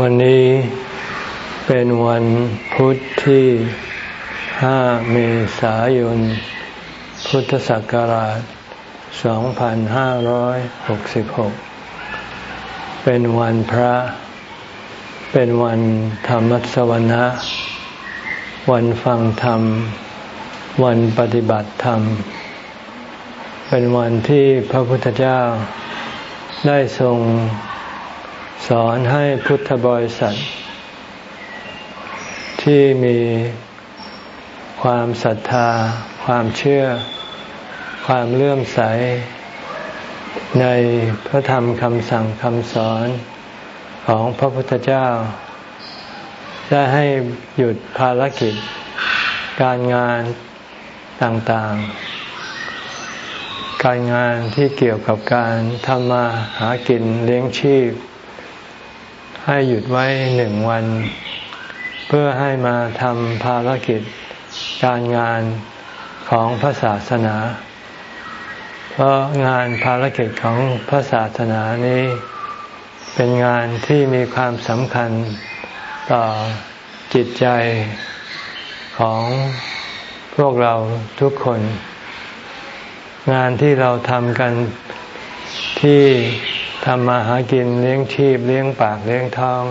วันนี้เป็นวันพุทธที่ห้าเมษายน พุทธศักราช 2566 เป็นวันพระ เป็นวันธรรมสวนะ วันฟังธรรม วันปฏิบัติธรรม เป็นวันที่พระพุทธเจ้าได้ทรง สอนให้พุทธบริษัท ที่มีความศรัทธา ความเชื่อ ความเลื่อมใส ในพระธรรมคำสั่งคำสอนของพระพุทธเจ้า ได้ให้หยุดภารกิจ การงานต่างๆ การงานที่เกี่ยวกับการทำมาหากินเลี้ยงชีพ ให้หยุดไว้หนึ่งวัน เพื่อให้มาทำภารกิจการงานของพระศาสนา เพราะงานภารกิจของพระศาสนานี้ เป็นงานที่มีความสำคัญต่อจิตใจของพวกเราทุกคน งานที่เราทำกันที่ ทำมาหากินเลี้ยงชีพเลี้ยงปากเลี้ยงท้อง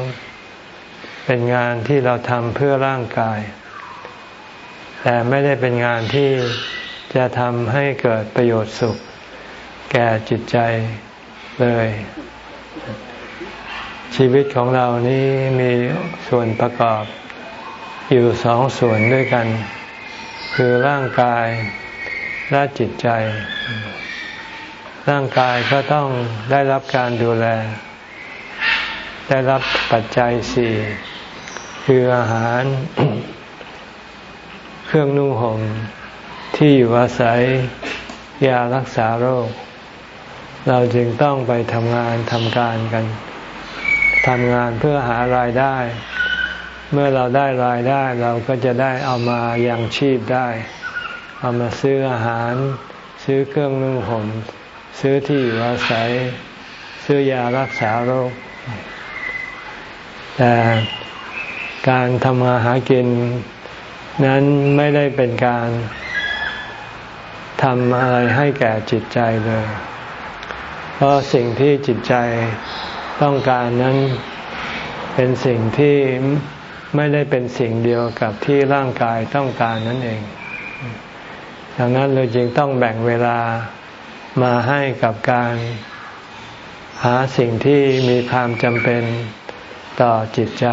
เป็นงานที่เราทำเพื่อร่างกาย แต่ไม่ได้เป็นงานที่จะทำให้เกิดประโยชน์สุข แก่จิตใจเลย ชีวิตของเรานี้มีส่วนประกอบอยู่สองส่วนด้วยกัน คือร่างกายและจิตใจ ร่างกายก็ต้องได้รับการดูแล ได้รับปัจจัยสี่คืออาหาร เครื่องนุ่งห่มที่อยู่อาศัยยารักษาโรค เราจึงต้องไปทำงานทำการกันทำงานเพื่อหารายได้ เมื่อเราได้รายได้เราก็จะได้เอามายังชีพได้ เอามาซื้ออาหาร ซื้อเครื่องนุ่งห่ม ซื้อที่อยู่อาศัย ซื้อยารักษาโรค แต่การทำมาหากินนั้นไม่ได้เป็นการทำอะไรให้แก่จิตใจเลย เพราะสิ่งที่จิตใจต้องการนั้นเป็นสิ่งที่ไม่ได้เป็นสิ่งเดียวกับที่ร่างกายต้องการนั่นเอง ดังนั้นเราจึงต้องแบ่งเวลา มาให้กับการหาสิ่งที่มีความจำเป็นต่อจิตใจ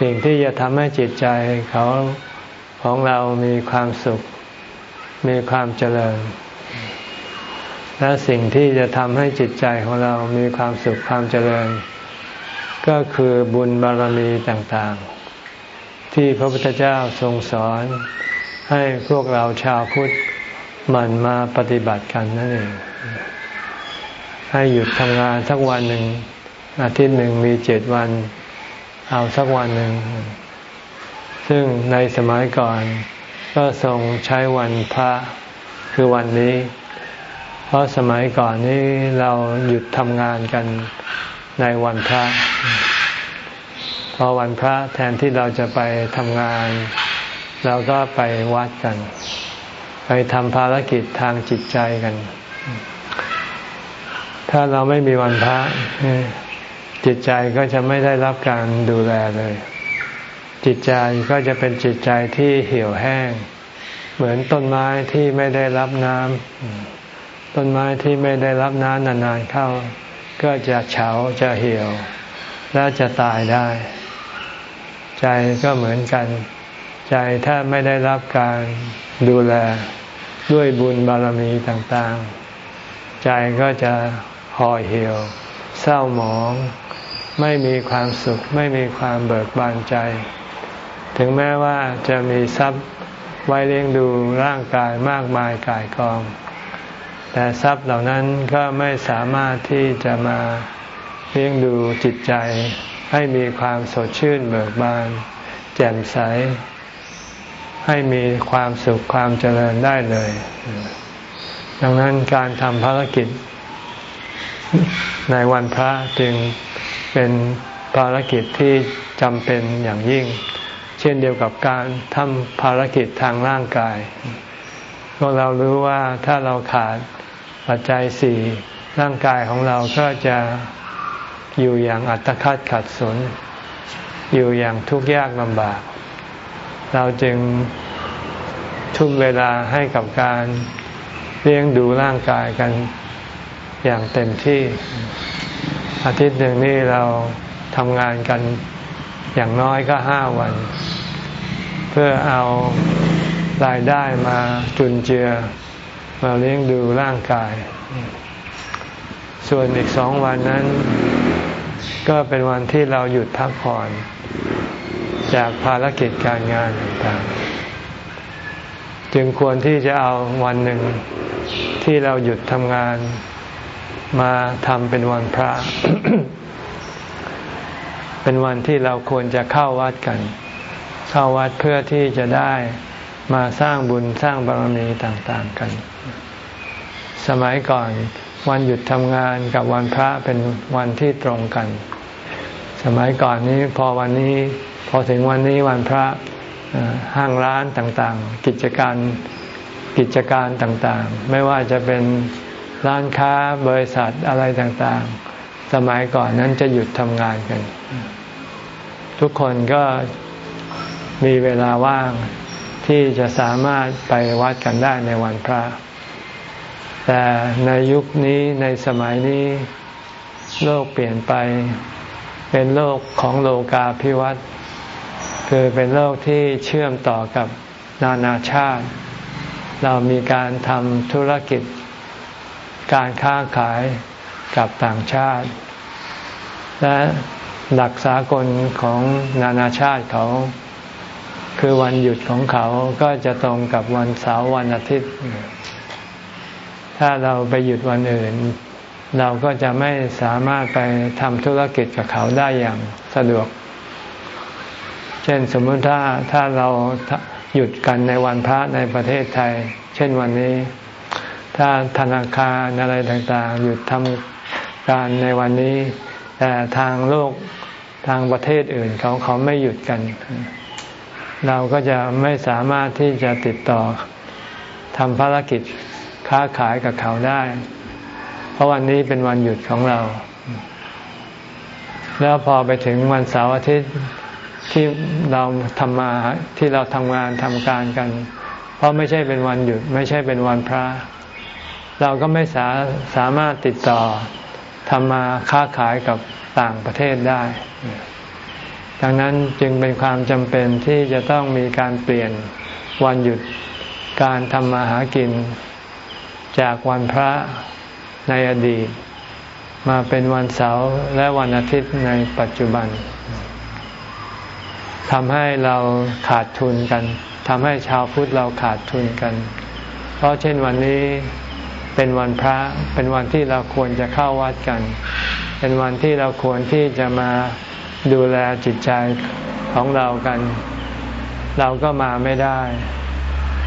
สิ่งที่จะทำให้จิตใจเขาของเรามีความสุข มีความเจริญ และสิ่งที่จะทำให้จิตใจของเรามีความสุขความเจริญ ก็คือบุญบารมีต่างๆ ที่พระพุทธเจ้าทรงสอนให้พวกเราชาวพุทธ มันมาปฏิบัติกันนั่นเองให้หยุดทำงานสักวันหนึ่งอาทิตย์หนึ่งมีเจ็ดวัน เอาสักวันหนึ่ง ซึ่งในสมัยก่อน ก็ทรงใช้วันพระคือวันนี้ เพราะสมัยก่อนนี้เราหยุดทำงานกันในวันพระพอวันพระแทนที่เราจะไปทำงาน เราก็ไปวัดกัน ไปทำภารกิจทางจิตใจกัน ถ้าเราไม่มีวันพระ จิตใจก็จะไม่ได้รับการดูแลเลย จิตใจก็จะเป็นจิตใจที่เหี่ยวแห้ง เหมือนต้นไม้ที่ไม่ได้รับน้ำต้นไม้ที่ไม่ได้รับน้ำนานๆเข้า ก็จะเฉาจะเหี่ยว และจะตายได้ ใจก็เหมือนกัน ใจถ้าไม่ได้รับการดูแล ด้วยบุญบารมีต่างๆ ใจก็จะห่อเหี่ยว เศร้าหมอง ไม่มีความสุข ไม่มีความเบิกบานใจ ถึงแม้ว่าจะมีทรัพย์ไว้เลี้ยงดูร่างกายมากมายกายกอง แต่ทรัพย์เหล่านั้นก็ไม่สามารถที่จะมาเลี้ยงดูจิตใจให้มีความสดชื่นเบิกบาน แจ่มใส ให้มีความสุขความเจริญได้เลย ดังนั้นการทำภารกิจ ในวันพระจึงเป็นภารกิจที่จำเป็นอย่างยิ่ง เช่นเดียวกับการทำภารกิจทางร่างกายพวกเรารู้ว่าถ้าเราขาดปัจจัยสี่ร่างกายของเราก็จะอยู่อย่างอัตคัดขัดสน อยู่อย่างทุกข์ยากลำบาก เราจึงทุ่มเวลาให้กับการเลี้ยงดูร่างกายกันอย่างเต็มที่ อาทิตย์หนึ่งนี่เราทำงานกันอย่างน้อยก็ห้าวัน เพื่อเอารายได้มาจุนเจือ มาเลี้ยงดูร่างกาย ส่วนอีกสองวันนั้น ก็เป็นวันที่เราหยุดพักผ่อน จากภารกิจการงานต่างๆ จึงควรที่จะเอาวันหนึ่งที่เราหยุดทำงานมาทำเป็นวันพระ เป็นวันที่เราควรจะเข้าวัดกัน เข้าวัดเพื่อที่จะได้มาสร้างบุญสร้างบารมีต่างๆกัน สมัยก่อนวันหยุดทำงานกับวันพระเป็นวันที่ตรงกัน สมัยก่อนนี้พอวันนี้ พอถึงวันนี้วันพระห้างร้านต่างๆ กิจการกิจการต่างๆ ไม่ว่าจะเป็นร้านค้าบริษัทอะไรต่างๆ สมัยก่อนนั้นจะหยุดทำงานกัน ทุกคนก็มีเวลาว่างที่จะสามารถไปวัดกันได้ในวันพระ แต่ในยุคนี้ในสมัยนี้โลกเปลี่ยนไป เป็นโลกของโลกาภิวัตน์ คือเป็นโลกที่เชื่อมต่อกับนานาชาติ เรามีการทำธุรกิจ การค้าขายกับต่างชาติ และหลักสากลของนานาชาติเขา คือวันหยุดของเขาก็จะตรงกับวันเสาร์วันอาทิตย์ ถ้าเราไปหยุดวันอื่น เราก็จะไม่สามารถไปทำธุรกิจกับเขาได้อย่างสะดวก ช่นสมมติถ้าถ้าเราหยุดกันในวันพระในประเทศไทย เช่นวันนี้ ถ้าธนาคารอะไรต่างๆ หยุดทำการในวันนี้ แต่ทางโลกทางประเทศอื่นเขาเขาไม่หยุดกัน เราก็จะไม่สามารถที่จะติดต่อทำภารกิจค้าขายกับเขาได้ เพราะวันนี้เป็นวันหยุดของเรา แล้วพอไปถึงวันเสาร์อาทิตย์ ที่เราทำมาที่เราทำงานทำการกัน เพราะไม่ใช่เป็นวันหยุด ไม่ใช่เป็นวันพระ เราก็ไม่สาสามารถติดต่อทำมาค้าขายกับต่างประเทศได้ ดังนั้นจึงเป็นความจำเป็นที่จะต้องมีการเปลี่ยนวันหยุดการทำมาหากิน จากวันพระในอดีต มาเป็นวันเสาร์และวันอาทิตย์ในปัจจุบัน ทำให้เราขาดทุนกันทำให้ชาวพุทธเราขาดทุนกัน เพราะเช่นวันนี้เป็นวันพระเป็นวันที่เราควรจะเข้าวัดกัน เป็นวันที่เราควรที่จะมาดูแลจิตใจของเรากัน เราก็มาไม่ได้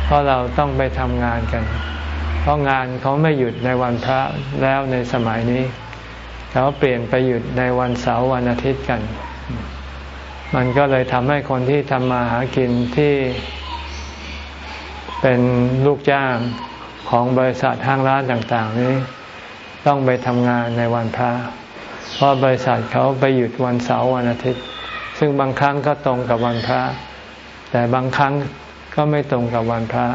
เพราะเราต้องไปทำงานกัน เพราะงานเขาไม่หยุดในวันพระแล้วในสมัยนี้ เขาเปลี่ยนไปหยุดในวันเสาร์วันอาทิตย์กัน มันก็เลยทำให้คนที่ทำมาหากินที่เป็นลูกจ้างของบริษัทห้างร้านต่าง ๆ นี้ ต้องไปทำงานในวันพระ เพราะบริษัทเขาไปหยุดวันเสาร์วันอาทิตย์ ซึ่งบางครั้งก็ตรงกับวันพระ แต่บางครั้งก็ไม่ตรงกับวันพระ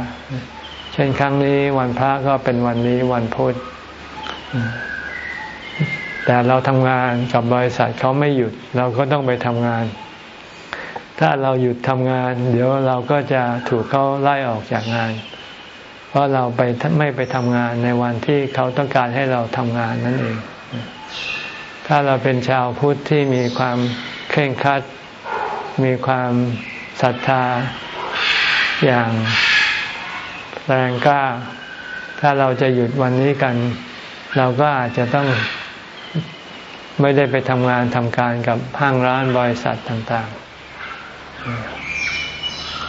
เช่นครั้งนี้วันพระก็เป็นวันนี้วันพุธแต่เราทำงานกับบริษัทเขาไม่หยุด เราก็ต้องไปทำงาน ถ้าเราหยุดทำงาน เดี๋ยวเราก็จะถูกเขาไล่ออกจากงาน เพราะเราไปไม่ไปทำงานในวันที่เขาต้องการให้เราทำงานนั่นเอง ถ้าเราเป็นชาวพุทธที่มีความเคร่งครัด มีความศรัทธาอย่างแรงกล้า ถ้าเราจะหยุดวันนี้กัน เราก็อาจจะต้องไม่ได้ไปทำงานทำการกับห้างร้านบริษัทต่างๆ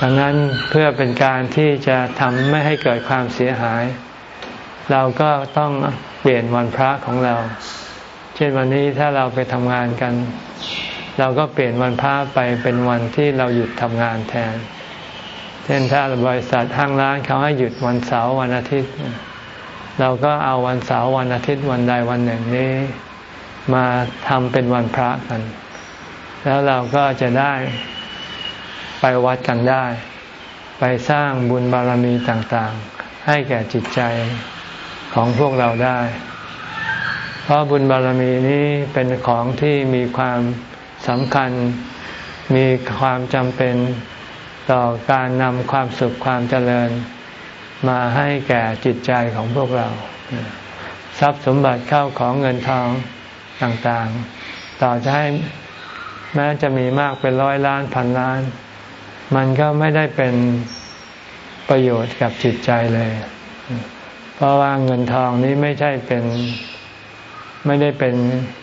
ดังนั้นเพื่อเป็นการที่จะทำไม่ให้เกิดความเสียหาย เราก็ต้องเปลี่ยนวันพระของเรา เช่นวันนี้ถ้าเราไปทำงานกัน เราก็เปลี่ยนวันพระไปเป็นวันที่เราหยุดทำงานแทน เช่นถ้าบริษัทห้างร้านเขาให้หยุดวันเสาร์วันอาทิตย์ เราก็เอาวันเสาร์วันอาทิตย์วันใดวันหนึ่งนี้ มาทำเป็นวันพระกัน แล้วเราก็จะได้ ไปวัดกันได้ ไปสร้างบุญบารมีต่างๆ ให้แก่จิตใจของพวกเราได้ เพราะบุญบารมีนี้เป็นของที่มีความสำคัญ มีความจำเป็นต่อการนำความสุขความเจริญ มาให้แก่จิตใจของพวกเรา ทรัพย์สมบัติเข้าของเงินทองต่างๆ ต่อจะให้แม้จะมีมากเป็นร้อยล้านพันล้าน มันก็ไม่ได้เป็นประโยชน์กับจิตใจเลย เพราะว่าเงินทองนี้ไม่ใช่เป็นไม่ได้เป็น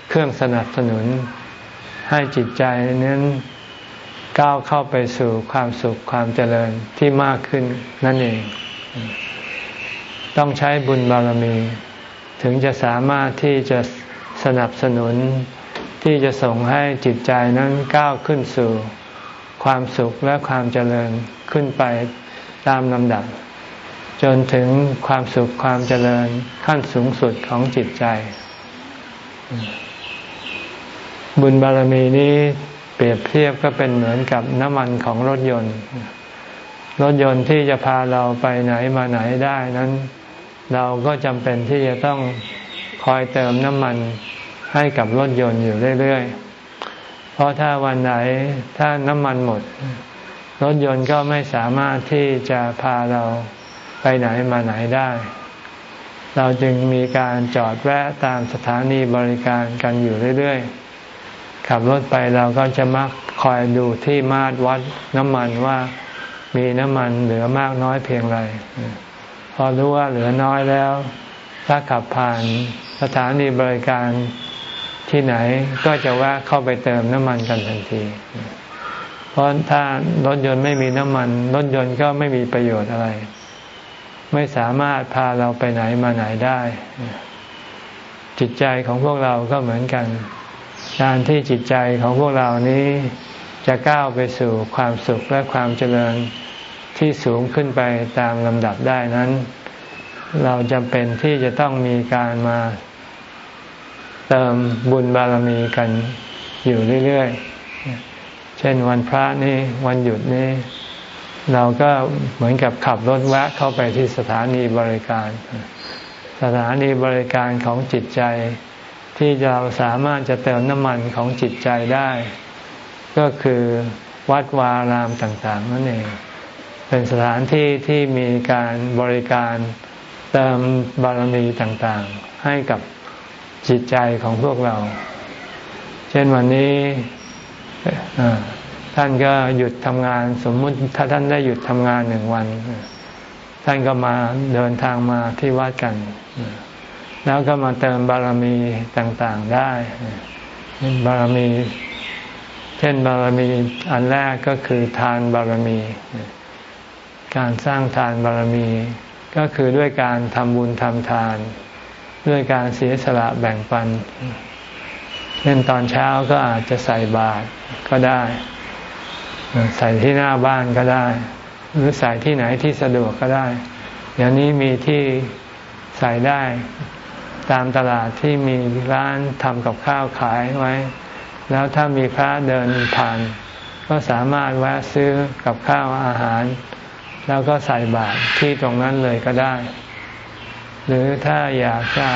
เครื่องสนับสนุน ให้จิตใจนั้นก้าวเข้าไปสู่ความสุขความเจริญที่มากขึ้นนั่นเอง ต้องใช้บุญบารมี ถึงจะสามารถที่จะสนับสนุนที่จะส่งให้จิตใจนั้นก้าวขึ้นสู่ ความสุขและความเจริญขึ้นไปตามลำดับ จนถึงความสุขความเจริญขั้นสูงสุดของจิตใจ บุญบารมีนี้เปรียบเทียบก็เป็นเหมือนกับน้ำมันของรถยนต์ รถยนต์ที่จะพาเราไปไหนมาไหนได้นั้น เราก็จำเป็นที่จะต้องคอยเติมน้ำมันให้กับรถยนต์อยู่เรื่อย ๆ เพราะถ้าวันไหนถ้าน้ำมันหมด รถยนต์ก็ไม่สามารถที่จะพาเราไปไหนมาไหนได้ เราจึงมีการจอดแวะตามสถานีบริการกันอยู่เรื่อยๆ ขับรถไปเราก็จะมักคอยดูที่มาตรวัดน้ำมันว่ามีน้ำมันเหลือมากน้อยเพียงไร พอรู้ว่าเหลือน้อยแล้ว ถ้าขับผ่านสถานีบริการ ที่ไหนก็จะแวะเข้าไปเติมน้ำมันกันทันที เพราะถ้ารถยนต์ไม่มีน้ำมัน รถยนต์ก็ไม่มีประโยชน์อะไร ไม่สามารถพาเราไปไหนมาไหนได้ จิตใจของพวกเราก็เหมือนกันการที่จิตใจของพวกเรานี้จะก้าวไปสู่ความสุขและความเจริญที่สูงขึ้นไปตามลำดับได้นั้น เราจำเป็นที่จะต้องมีการมา เติมบุญบารมีกันอยู่เรื่อยๆ เช่นวันพระนี่วันหยุดนี่เราก็เหมือนกับขับรถแวะเข้าไปที่สถานีบริการ สถานีบริการของจิตใจ ที่เราสามารถจะเติมน้ำมันของจิตใจได้ ก็คือวัดวารามต่าง ๆ นั่นเอง เป็นสถานที่ที่มีการบริการเติมบารมีต่างๆ ให้กับ จิตใจของพวกเรา เช่นวันนี้ท่านก็หยุดทำงานสมมุติถ้าท่านได้หยุดทำงานหนึ่งวัน ท่านก็มาเดินทางมาที่วัดกัน แล้วก็มาเติมบารมีต่างๆได้ บารมี เช่นบารมีอันแรกก็คือทานบารมี การสร้างทานบารมี ก็คือด้วยการทำบุญทำทาน ด้วยการเสียสละแบ่งปันเช่นตอนเช้าก็อาจจะใส่บาตรก็ได้ ใส่ที่หน้าบ้านก็ได้ หรือใส่ที่ไหนที่สะดวกก็ได้อย่างนี้มีที่ใส่ได้ ตามตลาดที่มีร้านทำกับข้าวขายไว้ แล้วถ้ามีพระเดินผ่าน ก็สามารถแวะซื้อกับข้าวอาหาร แล้วก็ใส่บาตรที่ตรงนั้นเลยก็ได้ หรือถ้าอยากจะ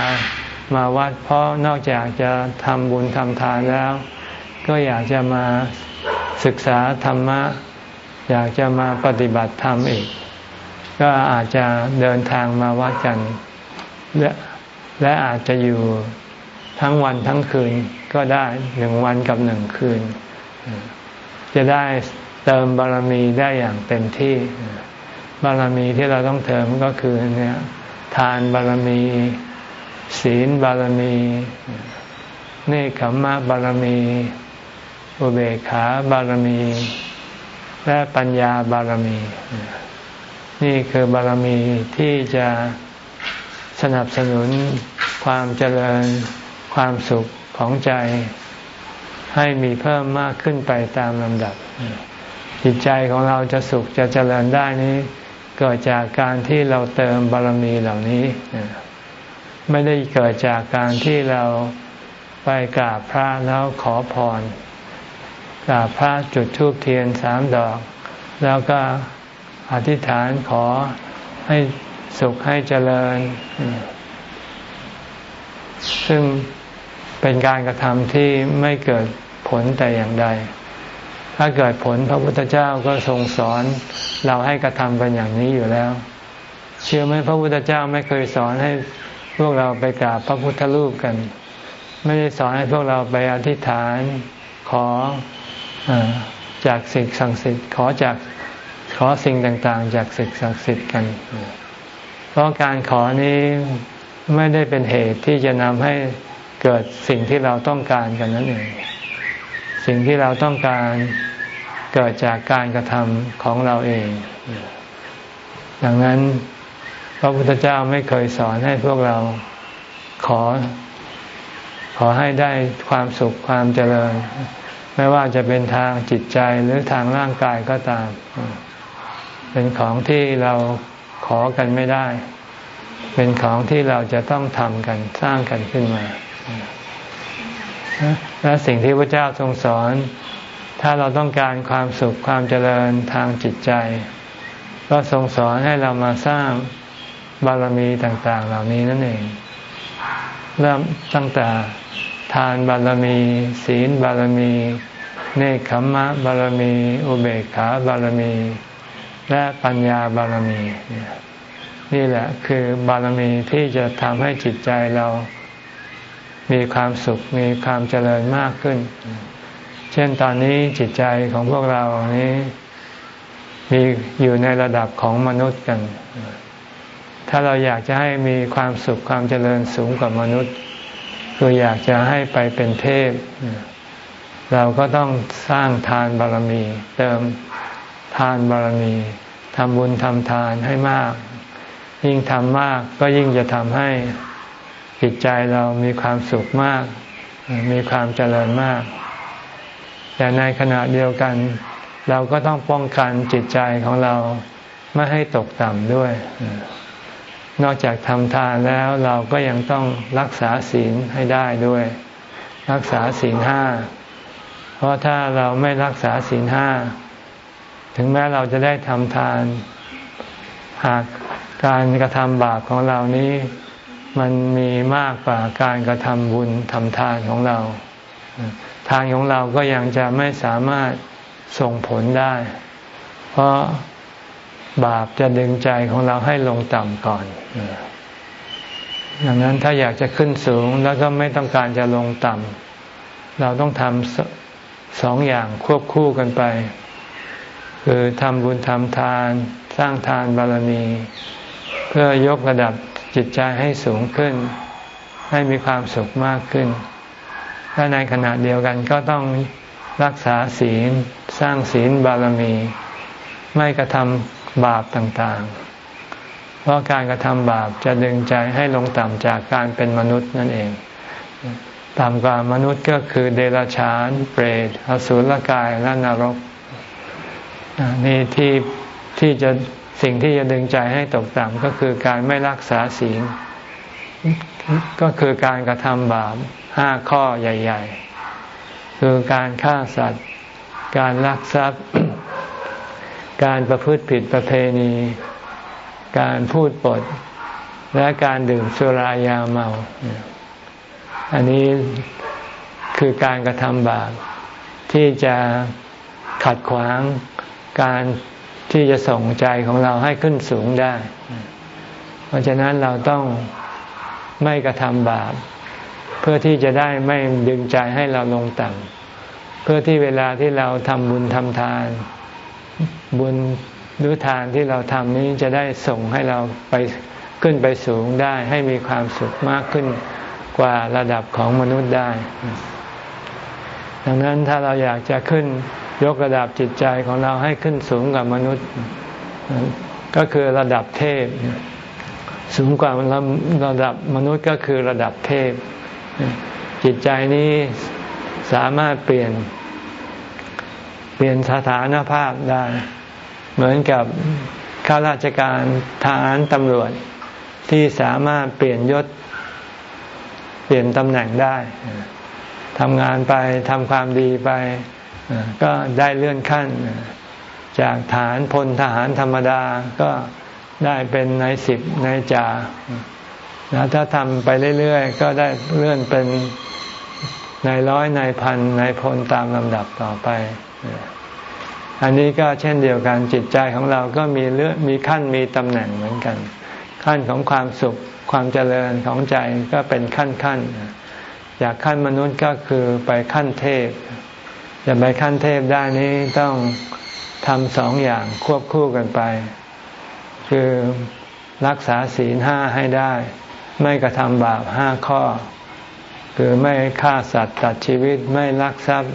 มาวัด เพราะนอกจากจะทำบุญทำทานแล้ว ก็อยากจะมาศึกษาธรรมะ อยากจะมาปฏิบัติธรรมอีก ก็อาจจะเดินทางมาวัดกัน และและอาจจะอยู่ทั้งวันทั้งคืนก็ได้หนึ่งวันกับหนึ่งคืน จะได้เติมบารมีได้อย่างเต็มที่ บารมีที่เราต้องเติมก็คือเนี่ย ทานบารมี ศีลบารมี เนคขมมะบารมี อุเบกขาบารมี และปัญญาบารมี นี่คือบารมีที่จะสนับสนุนความเจริญความสุขของใจ ให้มีเพิ่มมากขึ้นไปตามลำดับ จิตใจของเราจะสุขจะเจริญได้นี้ เกิดจากการที่เราเติมบารมีเหล่านี้ ไม่ได้เกิดจากการที่เราไปกราบพระแล้วขอพรกราบพระจุดธูปเทียนสามดอก แล้วก็อธิษฐานขอให้สุขให้เจริญ ซึ่งเป็นการกระทำที่ไม่เกิดผลแต่อย่างใด ถ้าเกิดผลพระพุทธเจ้าก็ทรงสอนเราให้กระทำกันอย่างนี้อยู่แล้ว เชื่อไหมพระพุทธเจ้าไม่เคยสอนให้พวกเราไปกราบพระพุทธรูปกัน ไม่ได้สอนให้พวกเราไปอธิษฐานขออจากสิ่งศักดิ์สิทธิ์ขอจากขอสิ่งต่างๆ จากสิ่งศักดิ์สิทธิ์กัน เพราะการขอนี้ไม่ได้เป็นเหตุที่จะนำให้เกิดสิ่งที่เราต้องการกันนั่นเอง สิ่งที่เราต้องการเกิดจากการกระทำของเราเอง ดังนั้นพระพุทธเจ้าไม่เคยสอนให้พวกเราขอ ขอให้ได้ความสุขความเจริญ ไม่ว่าจะเป็นทางจิตใจหรือทางร่างกายก็ตาม เป็นของที่เราขอกันไม่ได้ เป็นของที่เราจะต้องทำกันสร้างกันขึ้นมา และสิ่งที่พระเจ้าทรงสอน ถ้าเราต้องการความสุขความเจริญทางจิตใจ ก็ทรงสอนให้เรามาสร้างบารมีต่าง ๆ เหล่านี้นั่นเอง เริ่มตั้งแต่ทานบารมี ศีลบารมี เนคขมมะบารมี อุเบกขาบารมี และปัญญาบารมี นี่แหละคือบารมีที่จะทำให้จิตใจเรา มีความสุขมีความเจริญมากขึ้น เช่นตอนนี้จิตใจของพวกเรานี้ มีอยู่ในระดับของมนุษย์กัน ถ้าเราอยากจะให้มีความสุขความเจริญสูงกว่ามนุษย์ คืออยากจะให้ไปเป็นเทพ เราก็ต้องสร้างทานบารมี เติมทานบารมีทำบุญทำทานให้มาก ยิ่งทำมากก็ยิ่งจะทำให้ จิตใจเรามีความสุขมาก มีความเจริญมาก แต่ในขณะเดียวกัน เราก็ต้องป้องกันจิตใจของเราไม่ให้ตกต่ำด้วย นอกจากทำทานแล้วเราก็ยังต้องรักษาศีลให้ได้ด้วย รักษาศีลห้า เพราะถ้าเราไม่รักษาศีลห้า ถึงแม้เราจะได้ทำทาน หากการกระทำบาปของเรานี้ มันมีมากกว่าการกระทำบุญทำทานของเรา ทานของเราก็ยังจะไม่สามารถส่งผลได้ เพราะบาปจะดึงใจของเราให้ลงต่ำก่อนดังนั้นถ้าอยากจะขึ้นสูงแล้วก็ไม่ต้องการจะลงต่ำเราต้องทำสองอย่างควบคู่กันไป คือทำบุญทำทาน สร้างทานบารมี เพื่อยกระดับ จิตใจให้สูงขึ้น ให้มีความสุขมากขึ้นและในขณะเดียวกันก็ต้องรักษาศีลสร้างศีลบารมี ไม่กระทำบาปต่างๆ เพราะการกระทำบาปจะดึงใจให้ลงต่ำจากการเป็นมนุษย์นั่นเองต่ำกว่ามนุษย์ก็คือเดรัจฉาน เปรตอสุรกายและนรกนี่ที่ที่จะ สิ่งที่จะดึงใจให้ตกต่ำก็คือการไม่รักษาศีลก็คือการกระทำบาปห้าข้อใหญ่ ๆ คือการฆ่าสัตว์ การลักทรัพย์ การประพฤติผิดประเพณี การพูดปด และการดื่มสุรายาเมา อันนี้คือการกระทำบาปที่จะขัดขวางการ ที่จะส่งใจของเราให้ขึ้นสูงได้ เพราะฉะนั้นเราต้องไม่กระทำบาป เพื่อที่จะได้ไม่ดึงใจให้เราลงต่ำเพื่อที่เวลาที่เราทำบุญทำทาน บุญหรือทานที่เราทำนี้จะได้ส่งให้เราไปขึ้นไปสูงได้ ให้มีความสุขมากขึ้นกว่าระดับของมนุษย์ได้ ดังนั้นถ้าเราอยากจะขึ้น ยกระดับจิตใจของเราให้ขึ้นสูงกว่ามนุษย์ ก็คือระดับเทพ สูงกว่าระดับมนุษย์ก็คือระดับเทพ จิตใจนี้สามารถเปลี่ยน เปลี่ยนสถานภาพได้ เหมือนกับข้าราชการทหารตำรวจที่สามารถเปลี่ยนยศ เปลี่ยนตำแหน่งได้ทำงานไปทำความดีไป ก็ได้เลื่อนขั้น จากฐานพลทหารธรรมดาก็ได้เป็นนายสิบนายจ่าแล้วถ้าทำไปเรื่อยๆ ก็ได้เลื่อนเป็นนายร้อยนายพันนายพลตามลำดับต่อไป อันนี้ก็เช่นเดียวกันจิตใจของเราก็มีเลื่อนมีขั้นมีตำแหน่งเหมือนกัน ขั้นของความสุขความเจริญของใจก็เป็นขั้นขั้นจากขั้นมนุษย์ก็คือไปขั้นเทพ จะไปขั้นเทพได้นี้ต้องทำสองอย่างควบคู่กันไป คือรักษาศีลห้าให้ได้ ไม่กระทำบาปห้าข้อ คือไม่ฆ่าสัตว์ตัดชีวิตไม่ลักทรัพย์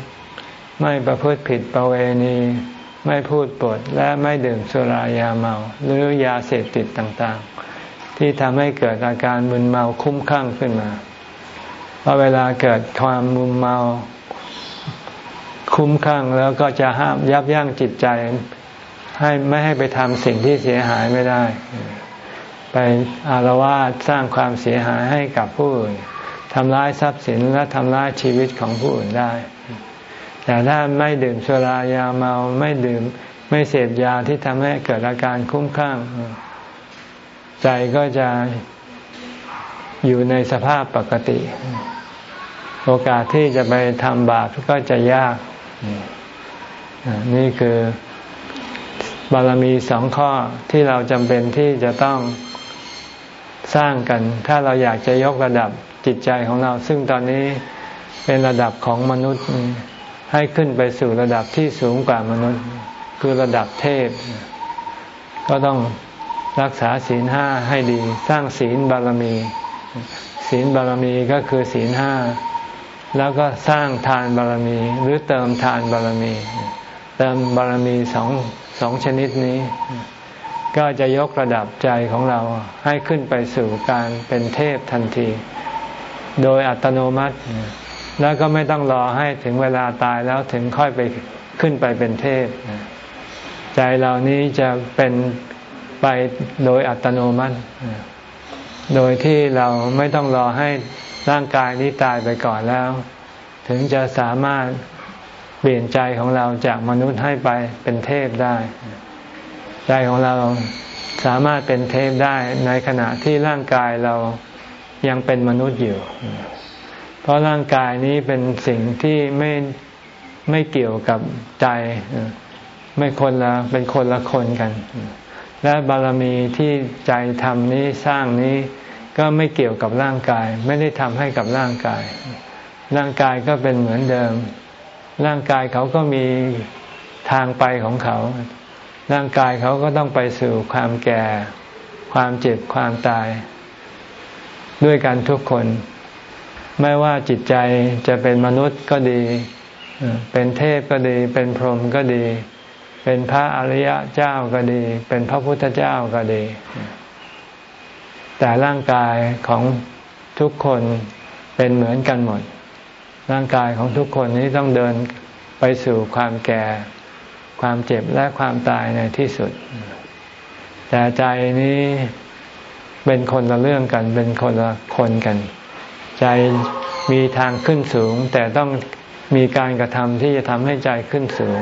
ไม่ประพฤติผิดประเวณี ไม่พูดปดและไม่ดื่มสุรายาเมา หรือยาเสพติดต่างๆ ที่ทำให้เกิดอาการมึนเมาคุ้มข้างขึ้นมาพราะเวลาเกิดความมุมเมา คุ้มข้างแล้วก็จะห้ามยับยั้งจิตใจ ให้ไม่ให้ไปทำสิ่งที่เสียหายไม่ได้ ไปอารวาสสร้างความเสียหายให้กับผู้อื่นทำร้ายทรัพย์สินและทำร้ายชีวิตของผู้อื่นได้ แต่ถ้าไม่ดื่มสุรายาเมาไม่ดื่มไม่เสพยาที่ทำให้เกิดอาการคุ้มข้าง ใจก็จะอยู่ในสภาพปกติ โอกาสที่จะไปทำบาปก็จะยาก นี่คือบารมีสองข้อที่เราจำเป็นที่จะต้องสร้างกัน ถ้าเราอยากจะยกระดับจิตใจของเรา ซึ่งตอนนี้เป็นระดับของมนุษย์ ให้ขึ้นไปสู่ระดับที่สูงกว่ามนุษย์ คือระดับเทพ ก็ต้องรักษาศีลห้าให้ดี สร้างศีลบารมี ศีลบารมีก็คือศีลห้า แล้วก็สร้างทานบารมีหรือเติมทานบารมี เติมบารมีสองสองชนิดนี้ ก็จะยกระดับใจของเราให้ขึ้นไปสู่การเป็นเทพทันที โดยอัตโนมัติ แล้วก็ไม่ต้องรอให้ถึงเวลาตายแล้วถึงค่อยไปขึ้นไปเป็นเทพ ใจเรานี้จะเป็นไปโดยอัตโนมัติ โดยที่เราไม่ต้องรอให้ ร่างกายนี้ตายไปก่อนแล้ว ถึงจะสามารถเปลี่ยนใจของเราจากมนุษย์ให้ไปเป็นเทพได้ ใจของเราสามารถเป็นเทพได้ในขณะที่ร่างกายเรายังเป็นมนุษย์อยู่ เพราะร่างกายนี้เป็นสิ่งที่ไม่ไม่เกี่ยวกับใจ ไม่คนละเป็นคนละคนกัน และบารมีที่ใจทำนี้สร้างนี้ ก็ไม่เกี่ยวกับร่างกาย ไม่ได้ทำให้กับร่างกาย ร่างกายก็เป็นเหมือนเดิม ร่างกายเขาก็มีทางไปของเขา ร่างกายเขาก็ต้องไปสู่ความแก่ ความเจ็บความตาย ด้วยกันทุกคน ไม่ว่าจิตใจจะเป็นมนุษย์ก็ดี เป็นเทพก็ดี เป็นพรหมก็ดี เป็นพระอริยะเจ้าก็ดี เป็นพระพุทธเจ้าก็ดี แต่ร่างกายของทุกคนเป็นเหมือนกันหมด ร่างกายของทุกคนนี้ต้องเดินไปสู่ความแก่ ความเจ็บและความตายในที่สุด แต่ใจนี้เป็นคนละเรื่องกัน เป็นคนละคนกัน ใจมีทางขึ้นสูง แต่ต้องมีการกระทำที่จะทำให้ใจขึ้นสูง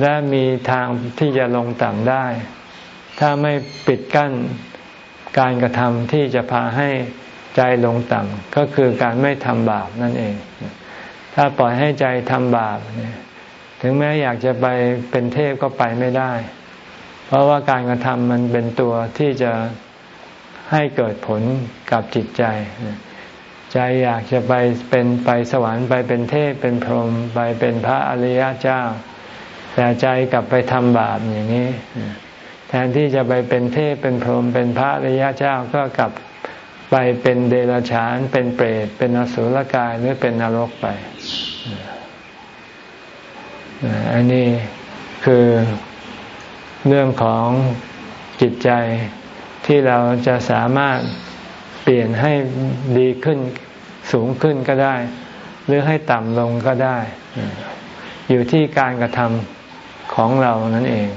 และมีทางที่จะลงต่ำได้ ถ้าไม่ปิดกั้น การกระทำที่จะพาให้ใจลงต่ำก็คือการไม่ทำบาปนั่นเอง ถ้าปล่อยให้ใจทำบาปถึงแม้อยากจะไปเป็นเทพก็ไปไม่ได้ เพราะว่าการกระทำมันเป็นตัวที่จะให้เกิดผลกับจิตใจ ใจอยากจะไปเป็นไปสวรรค์ไปเป็นเทพเป็นพรหมไปเป็นพระอริยเจ้า แต่ใจกลับไปทำบาปอย่างนี้ แทนที่จะไปเป็นเทพเป็นพรหมเป็นพระอริยเจ้าก็กลับไปเป็นเดรัจฉาน เป็นเปรต เป็นอสุรกายหรือเป็นนรกไป อันนี้คือเรื่องของจิตใจที่เราจะสามารถเปลี่ยนให้ดีขึ้นสูงขึ้นก็ได้ หรือให้ต่ำลงก็ได้ อยู่ที่การกระทำของเรานั่นเอง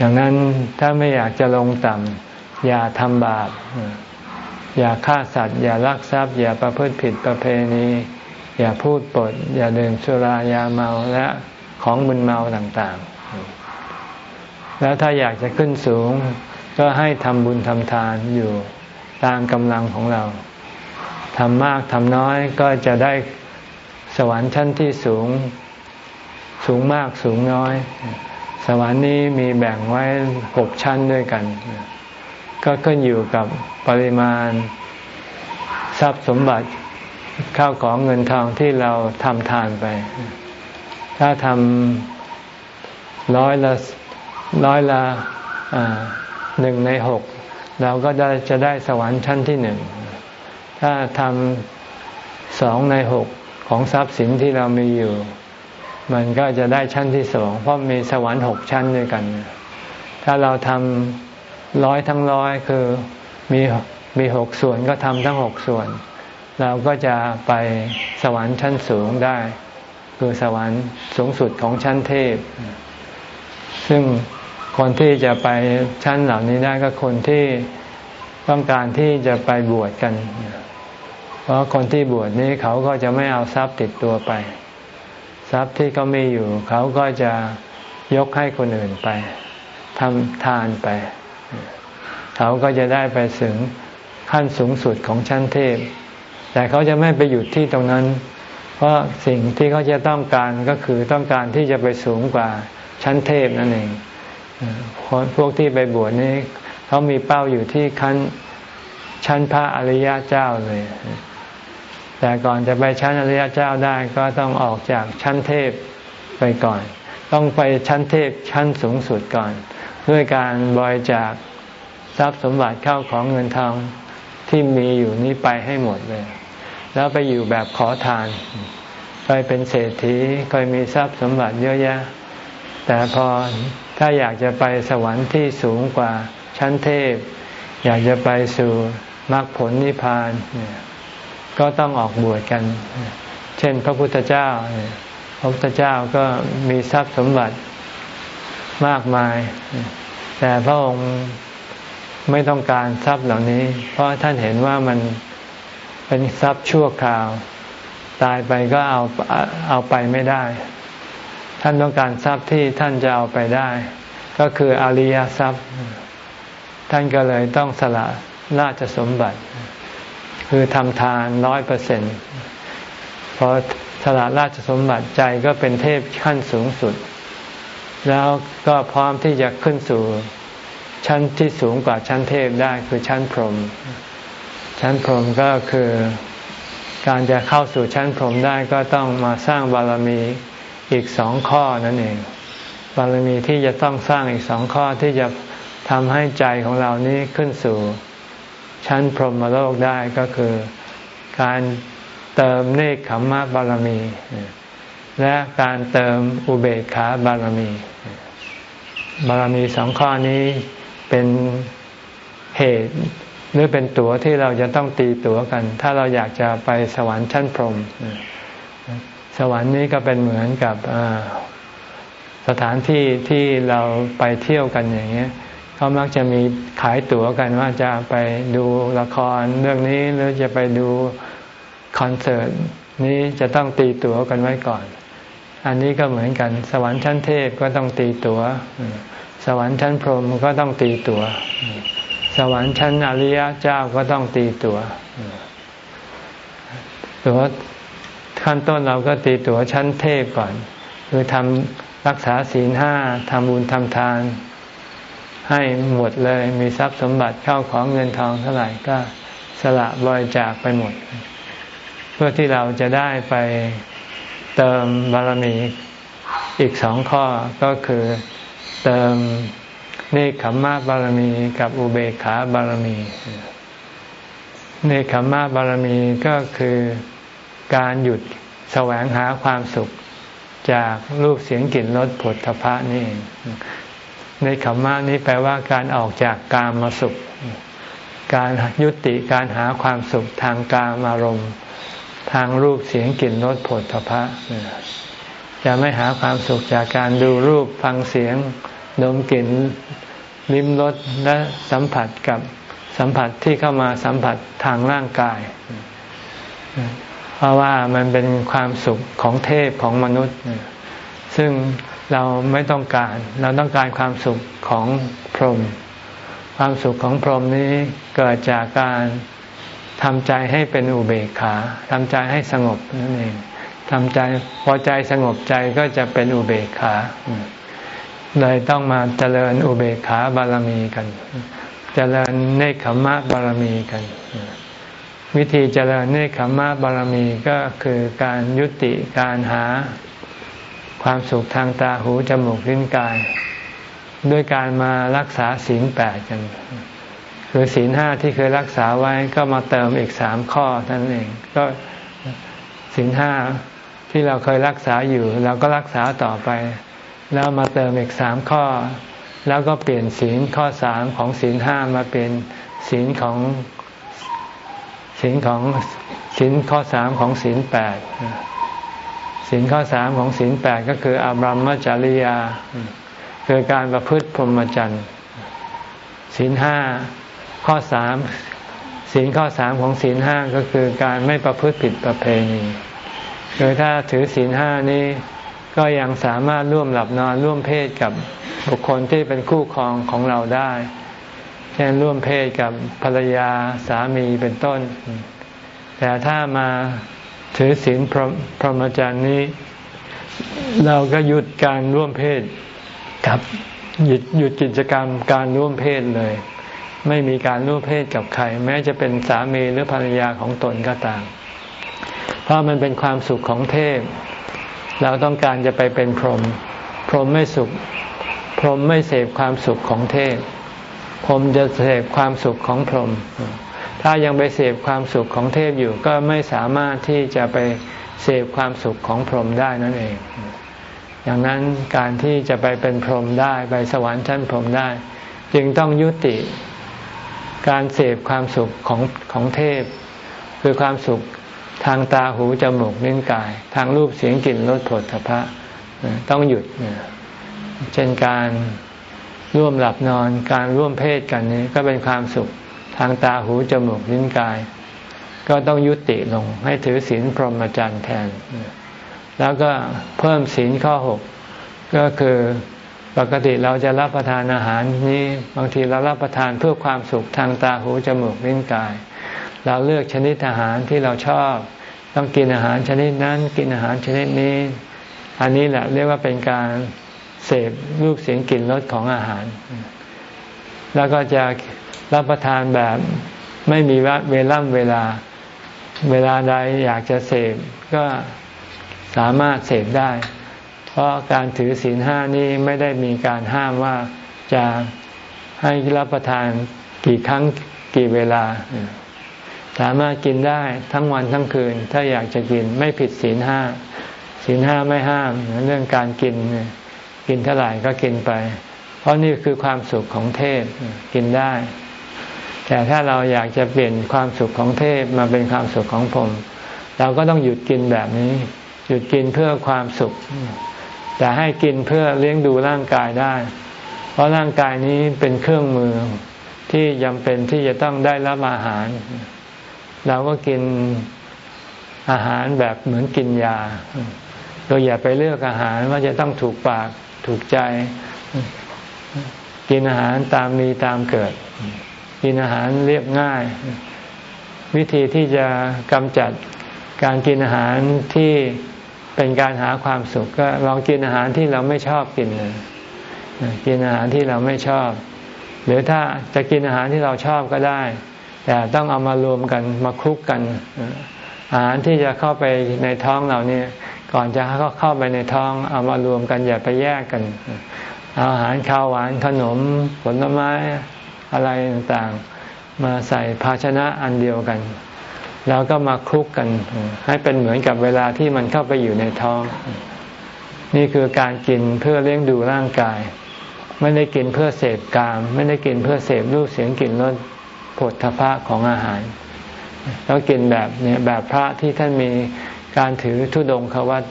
ดังนั้นถ้าไม่อยากจะลงต่ำอย่าทำบาป อย่าฆ่าสัตว์ อย่าลักทรัพย์ อย่าประพฤติผิดประเพณี อย่าพูดปด อย่าดื่มสุรายาเมาและของมึนเมาต่างๆ แล้วถ้าอยากจะขึ้นสูง ก็ให้ทำบุญทำทานอยู่ตามกำลังของเราทำมากทำน้อยก็จะได้สวรรค์ชั้นที่สูง สูงมากสูงน้อย สวรรค์นี้มีแบ่งไว้หกชั้นด้วยกัน ก็ขึ้นอยู่กับปริมาณทรัพย์สมบัติข้าวของเงินทองที่เราทำทานไป ถ้าทำร้อยละร้อยละหนึ่งในหกเราก็ได้จะได้สวรรค์ชั้นที่หนึ่ง ถ้าทำสองในหกของทรัพย์สินที่เรามีอยู่ มันก็จะได้ชั้นที่สองเพราะมีสวรรค์หกชั้นด้วยกัน ถ้าเราทำร้อยทั้งร้อยคือมีมีหกส่วนก็ทำทั้งหกส่วน เราก็จะไปสวรรค์ชั้นสูงได้ คือสวรรค์สูงสุดของชั้นเทพ ซึ่งคนที่จะไปชั้นเหล่านี้ได้ก็คนที่ต้องการที่จะไปบวชกัน เพราะคนที่บวชนี้เขาก็จะไม่เอาทรัพย์ติดตัวไป ทรัพย์ที่เขามีอยู่ เขาก็จะยกให้คนอื่นไปทำทานไป เขาก็จะได้ไปถึงขั้นสูงสุดของชั้นเทพ แต่เขาจะไม่ไปหยุดที่ตรงนั้น เพราะสิ่งที่เขาจะต้องการก็คือต้องการที่จะไปสูงกว่าชั้นเทพนั่นเองพวกที่ไปบวชนี้เขามีเป้าอยู่ที่ขั้นชั้นพระอริยเจ้าเลย แต่ก่อนจะไปชั้นอริยเจ้าได้ก็ต้องออกจากชั้นเทพไปก่อน ต้องไปชั้นเทพชั้นสูงสุดก่อน ด้วยการบริจาคทรัพย์สมบัติเข้าของเงินทองที่มีอยู่นี้ไปให้หมดเลย แล้วไปอยู่แบบขอทาน ไปเป็นเศรษฐีเคยมีทรัพย์สมบัติเยอะแยะ แต่พอถ้าอยากจะไปสวรรค์ที่สูงกว่าชั้นเทพ อยากจะไปสู่มรรคผลนิพพานเนี่ย ก็ต้องออกบวชกัน เช่น พระพุทธเจ้า พระพุทธเจ้าก็มีทรัพย์สมบัติมากมาย แต่พระองค์ไม่ต้องการทรัพย์เหล่านี้ เพราะท่านเห็นว่ามันเป็นทรัพย์ชั่วคราว ตายไปก็เอาเอาไปไม่ได้ ท่านต้องการทรัพย์ที่ท่านจะเอาไปได้ ก็คืออริยทรัพย์ ท่านก็เลยต้องสละราชสมบัติ คือทำทานร้อยเปอร์เซ็นต์พอสละราชสมบัติใจก็เป็นเทพขั้นสูงสุด แล้วก็พร้อมที่จะขึ้นสู่ชั้นที่สูงกว่าชั้นเทพได้คือชั้นพรหมชั้นพรหมก็คือการจะเข้าสู่ชั้นพรหมได้ก็ต้องมาสร้างบารมีอีกสองข้อนั่นเอง บารมีที่จะต้องสร้างอีกสองข้อที่จะทำให้ใจของเรานี้ขึ้นสู่ ชั้นพรหมโลกได้ก็คือการเติมเนคขมมะบารมี และการเติมอุเบกขาบารมี บารมีสองข้อนี้เป็นเหตุหรือเป็นตั๋วที่เราจะต้องตีตั๋วกัน ถ้าเราอยากจะไปสวรรค์ชั้นพรหมสวรรค์นี้ก็เป็นเหมือนกับสถานที่ที่เราไปเที่ยวกันอย่างเงี้ย เขามักจะมีขายตั๋วกันว่าจะไปดูละครเรื่องนี้หรือจะไปดูคอนเสิร์ตนี้จะต้องตีตั๋วกันไว้ก่อน อันนี้ก็เหมือนกัน สวรรค์ชั้นเทพก็ต้องตีตัว๋ว สวรรค์ชั้นพรหมก็ต้องตีตัว๋ว สวรรค์ชั้นอริยเจ้าก็ต้องตีตัว๋วตัวขั้นต้นเราก็ตีตั๋วชั้นเทพก่อน คือทำรักษาศีลห้าทำบุญทำทาน ให้หมดเลยมีทรัพย์สมบัติเข้าของเงินทองเท่าไหร่ก็สละบริจาคไปหมด เพื่อที่เราจะได้ไปเติมบารมีอีกสองข้อก็คือเติมเนคขมมะบารมีกับอุเบกขาบารมี เนคขมมะบารมีก็คือการหยุดแสวงหาความสุขจากรูปเสียงกลิ่นรสผลทพะนี่ ในขมมะนี้แปลว่าการออกจากกามมาสุข การยุติการหาความสุขทางกามอารมณ์ ทางรูปเสียงกลิ่นรสผลพระจะไม่หาความสุขจากการดูรูปฟังเสียงดมกลิ่นลิ้มรสและสัมผัสกับสัมผัสที่เข้ามาสัมผัสทางร่างกาย เพราะว่ามันเป็นความสุขของเทพของมนุษย์ ซึ่ง เราไม่ต้องการ เราต้องการความสุขของพรหมความสุขของพรหมนี้เกิดจากการทำใจให้เป็นอุเบกขาทำใจให้สงบนั่นเองทำใจพอใจสงบใจก็จะเป็นอุเบกขาเลยต้องมาเจริญอุเบกขาบารมีกัน เจริญเนคขมะบารมีกัน วิธีเจริญเนคขมะบารมีก็คือการยุติการหา ความสุขทางตาหูจมูกลิ้นกาย ด้วยการมารักษาศีลแปดกัน คือศีลห้าที่เคยรักษาไว้ก็มาเติมอีกสามข้อนั่นเองก็ศีลห้าที่เราเคยรักษาอยู่ เราก็รักษาต่อไป แล้วมาเติมอีกสามข้อ แล้วก็เปลี่ยนศีลข้อสามของศีลห้ามาเป็นศีลของศีลของศีลข้อสามของศีลแปด ศีลข้อสามของศีลแปดก็คืออบรมจริยา คือการประพฤติพรหมจรรย์ศีลห้าข้อสามศีลข้อสามของศีลห้าก็คือการไม่ประพฤติผิดประเพณีคือถ้าถือศีลห้านี้ก็ยังสามารถร่วมหลับนอนร่วมเพศกับบุคคลที่เป็นคู่ครองของเราได้ เช่นร่วมเพศกับภรรยาสามีเป็นต้น แต่ถ้ามา ถือศีลพรหมจรรย์นี้ เราก็หยุดการร่วมเพศกับหยุดหยุดกิจกรรมการร่วมเพศเลย ไม่มีการร่วมเพศกับใคร แม้จะเป็นสามีหรือภรรยาของตนก็ตาม เพราะมันเป็นความสุขของเทพ เราต้องการจะไปเป็นพรหมพรหมไม่สุข พรหมไม่เสพความสุขของเทพ พรหมจะเสพความสุขของพรหม ถ้ายังไปเสพความสุขของเทพอยู่ก็ไม่สามารถที่จะไปเสพความสุขของพรหมได้นั่นเอง อย่างนั้นการที่จะไปเป็นพรหมได้ไปสวรรค์ชั้นพรหมได้ จึงต้องยุติการเสพความสุขของของเทพ คือความสุขทางตาหูจมูกลิ้นกาย ทางรูปเสียงกลิ่นรสผลพระต้องหยุด เช่นการร่วมหลับนอนการร่วมเพศกันนี้ก็เป็นความสุข ทางตาหูจมูกลิ้นกาย ก็ต้องยุติลงให้ถือศีลพรหมจรรย์แทน แล้วก็เพิ่มศีลข้อหกก็คือปกติเราจะรับประทานอาหารนี้บางทีเรารับประทานเพื่อความสุขทางตาหูจมูกลิ้นกาย เราเลือกชนิดอาหารที่เราชอบ ต้องกินอาหารชนิดนั้นกินอาหารชนิดนี้ อันนี้แหละเรียกว่าเป็นการเสพรูปเสียงกลิ่นรสของอาหาร แล้วก็จะ รับประทานแบบไม่มีเวล่ำเวลา เวลาใดอยากจะเสพก็สามารถเสพได้ เพราะการถือศีลห้านี้ไม่ได้มีการห้ามว่าจะให้รับประทานกี่ครั้งกี่เวลา สามารถกินได้ทั้งวันทั้งคืน ถ้าอยากจะกินไม่ผิดศีลห้าศีลห้าไม่ห้าม เรื่องการกินกินเท่าไหร่ก็กินไป เพราะนี่คือความสุขของเทพกินได้ แต่ถ้าเราอยากจะเปลี่ยนความสุขของเทพมาเป็นความสุขของผม เราก็ต้องหยุดกินแบบนี้ หยุดกินเพื่อความสุข แต่ให้กินเพื่อเลี้ยงดูร่างกายได้ เพราะร่างกายนี้เป็นเครื่องมือที่จำเป็นที่จะต้องได้รับอาหาร เราก็กินอาหารแบบเหมือนกินยาเราอย่าไปเลือกอาหารว่าจะต้องถูกปากถูกใจ กินอาหารตามมีตามเกิด กินอาหารเรียบง่าย วิธีที่จะกำจัดการกินอาหารที่เป็นการหาความสุขก็ลองกินอาหารที่เราไม่ชอบกินเลยกินอาหารที่เราไม่ชอบ หรือถ้าจะกินอาหารที่เราชอบก็ได้ แต่ต้องเอามารวมกันมาคลุกกัน อาหารที่จะเข้าไปในท้องเราเนี่ย ก่อนจะเข้าเข้าไปในท้องเอามารวมกันอย่าไปแยกกัน อาหารข้าวหวานขนมผลไม้ อะไรต่างๆ มาใส่ภาชนะอันเดียวกัน แล้วก็มาคลุกกัน ให้เป็นเหมือนกับเวลาที่มันเข้าไปอยู่ในท้อง นี่คือการกินเพื่อเลี้ยงดูร่างกาย ไม่ได้กินเพื่อเสพกาม ไม่ได้กินเพื่อเสพรูปเสียงกลิ่นรสผลทพะของอาหาร แล้วกินแบบเนี่ยแบบพระที่ท่านมีการถือทุดงควัต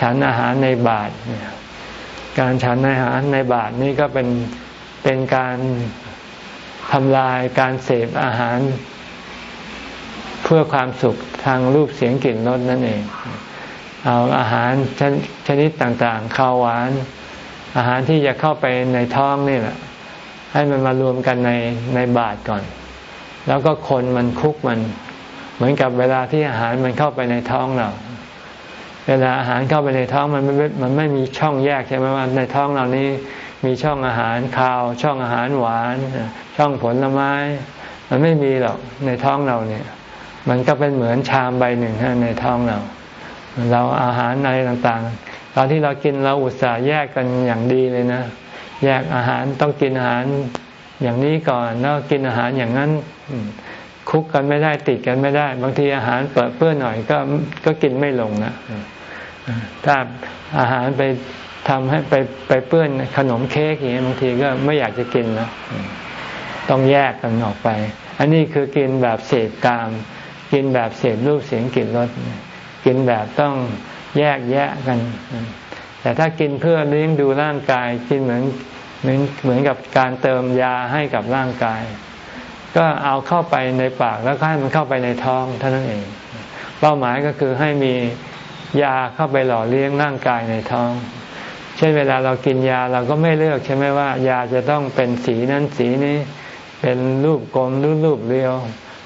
ฉันอาหารในบาตรการฉันอาหารในบาตรนี่ก็เป็นเป็นการ ทำลายการเสพอาหาร เพื่อความสุขทางรูปเสียงกลิ่นรสนั่นเอง เอาอาหารชชนิดต่างๆ ข้าวหวาน อาหารที่จะเข้าไปในท้องนี่แหละให้มันมารวมกันในในบาตรก่อน แล้วก็คนมันคุกมัน เหมือนกับเวลาที่อาหารมันเข้าไปในท้องเรา เวลาอาหารเข้าไปในท้องมันไม่มันไม่มีช่องแยกใช่ไหมว่าในท้องเรานี้มีช่องอาหารคาว ช่องอาหารหวาน ช่องผลไม้ มันไม่มีหรอกในท้องเราเนี่ย มันก็เป็นเหมือนชามใบหนึ่งในท้องเรา เราอาหารอะไรต่างๆ ตอนที่เรากินเราอุตส่าห์แยกกันอย่างดีเลยนะ แยกอาหารต้องกินอาหารอย่างนี้ก่อนแล้วกินอาหารอย่างนั้นคุกกันไม่ได้ติดกันไม่ได้ บางทีอาหารเปิดเปื้อนหน่อยก็ก็กินไม่ลงนะถ้าอาหารไปทำให้ไปไปเปื้อนขนมเค้กอย่างนี้บางทีก็ไม่อยากจะกินนะ ต้องแยกกันออกไป อันนี้คือกินแบบเสพกาม กินแบบเสพรูปเสียงกลิ่นรสกินแบบต้องแยกแยะกัน แต่ถ้ากินเพื่อเลี้ยงดูร่างกาย กินเหมือนเหมือนเหมือนกับการเติมยาให้กับร่างกาย ก็เอาเข้าไปในปากแล้วให้มันเข้าไปในท้องเท่านั้นเอง เป้าหมายก็คือให้มียาเข้าไปหล่อเลี้ยงร่างกายในท้อง เช่นเวลาเรากินยาเราก็ไม่เลือกใช่ไหมว่า ยาจะต้องเป็นสีนั้นสีนี้ เป็นรูปกลมหรือรูปเรียว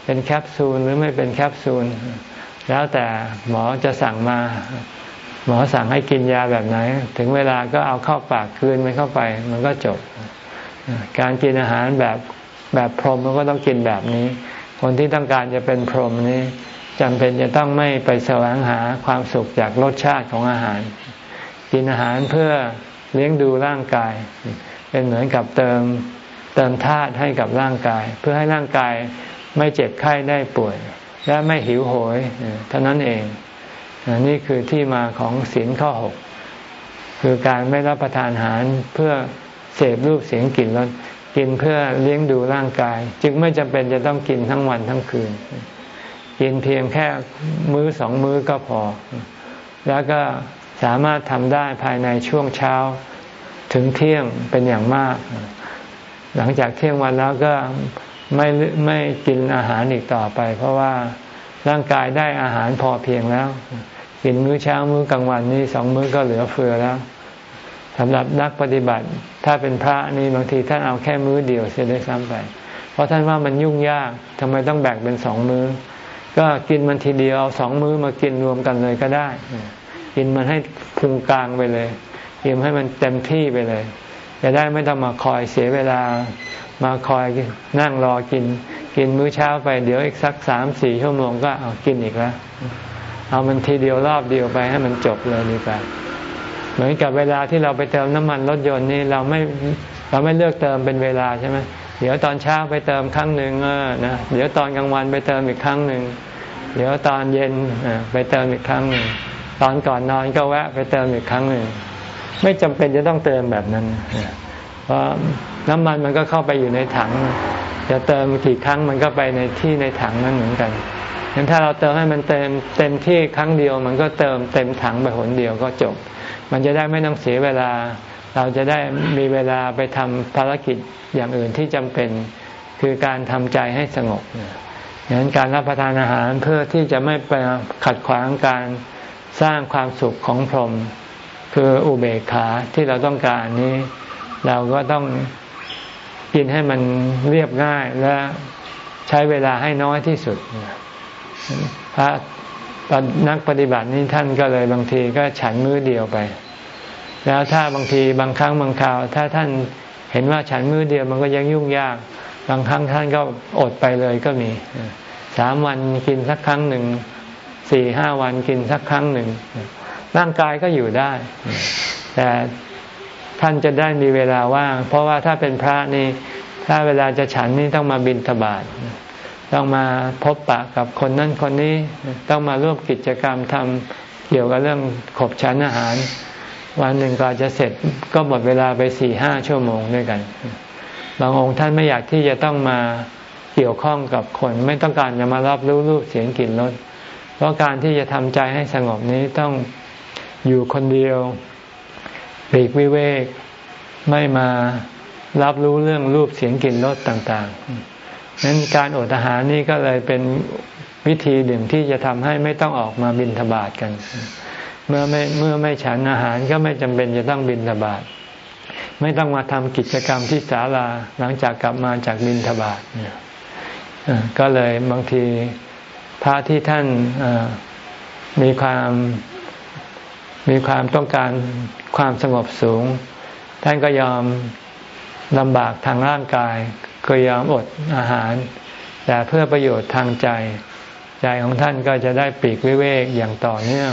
เป็นแคปซูลหรือไม่เป็นแคปซูล แล้วแต่หมอจะสั่งมา หมอสั่งให้กินยาแบบไหน ถึงเวลาก็เอาเข้าปากคืนมันเข้าไป มันก็จบ การกินอาหารแบบแบบพรหมมันก็ต้องกินแบบนี้ คนที่ต้องการจะเป็นพรหมนี้จำเป็นจะต้องไม่ไปแสวงหาความสุขจากรสชาติของอาหาร กินอาหารเพื่อเลี้ยงดูร่างกาย เป็นเหมือนกับเติม เติมธาตุให้กับร่างกาย เพื่อให้ร่างกายไม่เจ็บไข้ได้ป่วย และไม่หิวโหยเท่านั้นเองนี่คือที่มาของศีลข้อหกคือการไม่รับประทานอาหารเพื่อเสพรูปเสียงกลิ่นรสกินเพื่อเลี้ยงดูร่างกาย จึงไม่จำเป็นจะต้องกินทั้งวันทั้งคืน กินเพียงแค่มื้อสองมื้อก็พอ แล้วก็สามารถทำได้ภายในช่วงเช้าถึงเที่ยงเป็นอย่างมาก หลังจากเที่ยงวันแล้วก็ไม่ไม่กินอาหารอีกต่อไป เพราะว่าร่างกายได้อาหารพอเพียงแล้ว กินมื้อเช้ามื้อกลางวันนี่สองมื้อก็เหลือเฟือแล้วสำหรับนักปฏิบัติ ถ้าเป็นพระนี่บางทีท่านเอาแค่มื้อเดียวเสียได้ซ้ำไป เพราะท่านว่ามันยุ่งยากทำไมต้องแบ่งเป็นสองมื้อ ก็กินมันทีเดียวเอาสองมื้อมากินรวมกันเลยก็ได้ กินมันให้พุงกลางไปเลยกินให้มันเต็มที่ไปเลย จะได้ไม่ต้องมาคอยเสียเวลา มาคอยนั่งรอกิน กินมื้อเช้าไปเดี๋ยวอีกสักสามสี่ชั่วโมงก็เอากินอีกแล้ว เอามันทีเดียวรอบเดียวไปให้มันจบเลยดีกว่าเหมือนกับเวลาที่เราไปเติมน้ำมันรถยนต์นี่เราไม่เราไม่เลือกเติมเป็นเวลาใช่ไหมเดี๋ยวตอนเช้าไปเติมครั้งหนึ่งเออนะเดี๋ยวตอนกลางวันไปเติมอีกครั้งหนึ่งเดี๋ยวตอนเย็นไปเติมอีกครั้งหนึ่งตอนก่อนนอนก็แวะไปเติมอีกครั้งหนึ่ง ไม่จำเป็นจะต้องเติมแบบนั้น เพราะน้ำมันมันก็เข้าไปอยู่ในถังจะเติมกี่ครั้งมันก็ไปในที่ในถังนั้นเหมือนกันงั้นถ้าเราเติมให้มันเต็มเต็มที่ครั้งเดียว มันก็เติมเต็มถังไปหนเดียวก็จบ มันจะได้ไม่ต้องเสียเวลา เราจะได้มีเวลาไปทำภารกิจอย่างอื่นที่จำเป็นคือการทำใจให้สงบอย่างนั้นการรับประทานอาหารเพื่อที่จะไม่ไปขัดขวางการสร้างความสุขของพรหม คืออุเบกขาที่เราต้องการนี้ เราก็ต้องกินให้มันเรียบง่ายและใช้เวลาให้น้อยที่สุดพระนักปฏิบัตินี้ท่านก็เลยบางทีก็ฉันมื้อเดียวไป แล้วถ้าบางทีบางครั้งบางคราว ถ้าท่านเห็นว่าฉันมื้อเดียวมันก็ยังยุ่งยาก บางครั้งท่านก็อดไปเลยก็มีสามวันกินสักครั้งหนึ่งสี่ห้าวันกินสักครั้งหนึ่ง ร่างกายก็อยู่ได้ แต่ท่านจะได้มีเวลาว่าง เพราะว่าถ้าเป็นพระนี่ ถ้าเวลาจะฉันนี่ต้องมาบินทบาทต้องมาพบปะกับคนนั้นคนนี้ ต้องมาร่วมกิจกรรมทำเกี่ยวกับเรื่องขบฉันอาหาร วันหนึ่งก็จะเสร็จก็หมดเวลาไปสี่ห้าชั่วโมงด้วยกัน บางองค์ท่านไม่อยากที่จะต้องมาเกี่ยวข้องกับคนไม่ต้องการจะมารับรู้รูปเสียงกลิ่นรสเพราะการที่จะทำใจให้สงบนี้ต้อง อยู่คนเดียวปลีกวิเวกไม่มารับรู้เรื่องรูปเสียงกลิ่นรสต่างๆนั้นการอดอาหารนี่ก็เลยเป็นวิธีหนึ่งที่จะทำให้ไม่ต้องออกมาบินทบาทกัน เมื่อไม่เมื่อไม่ฉันอาหารก็ไม่จำเป็นจะต้องบินทบาทไม่ต้องมาทำกิจกรรมที่ศาลาหลังจากกลับมาจากบินทบาทก็เลยบางทีพระที่ท่านมีความ มีความต้องการความสงบสูง ท่านก็ยอมลำบากทางร่างกายก็ยอมอดอาหาร แต่เพื่อประโยชน์ทางใจ ใจของท่านก็จะได้ปีกวิเวกอย่างต่อเนื่อง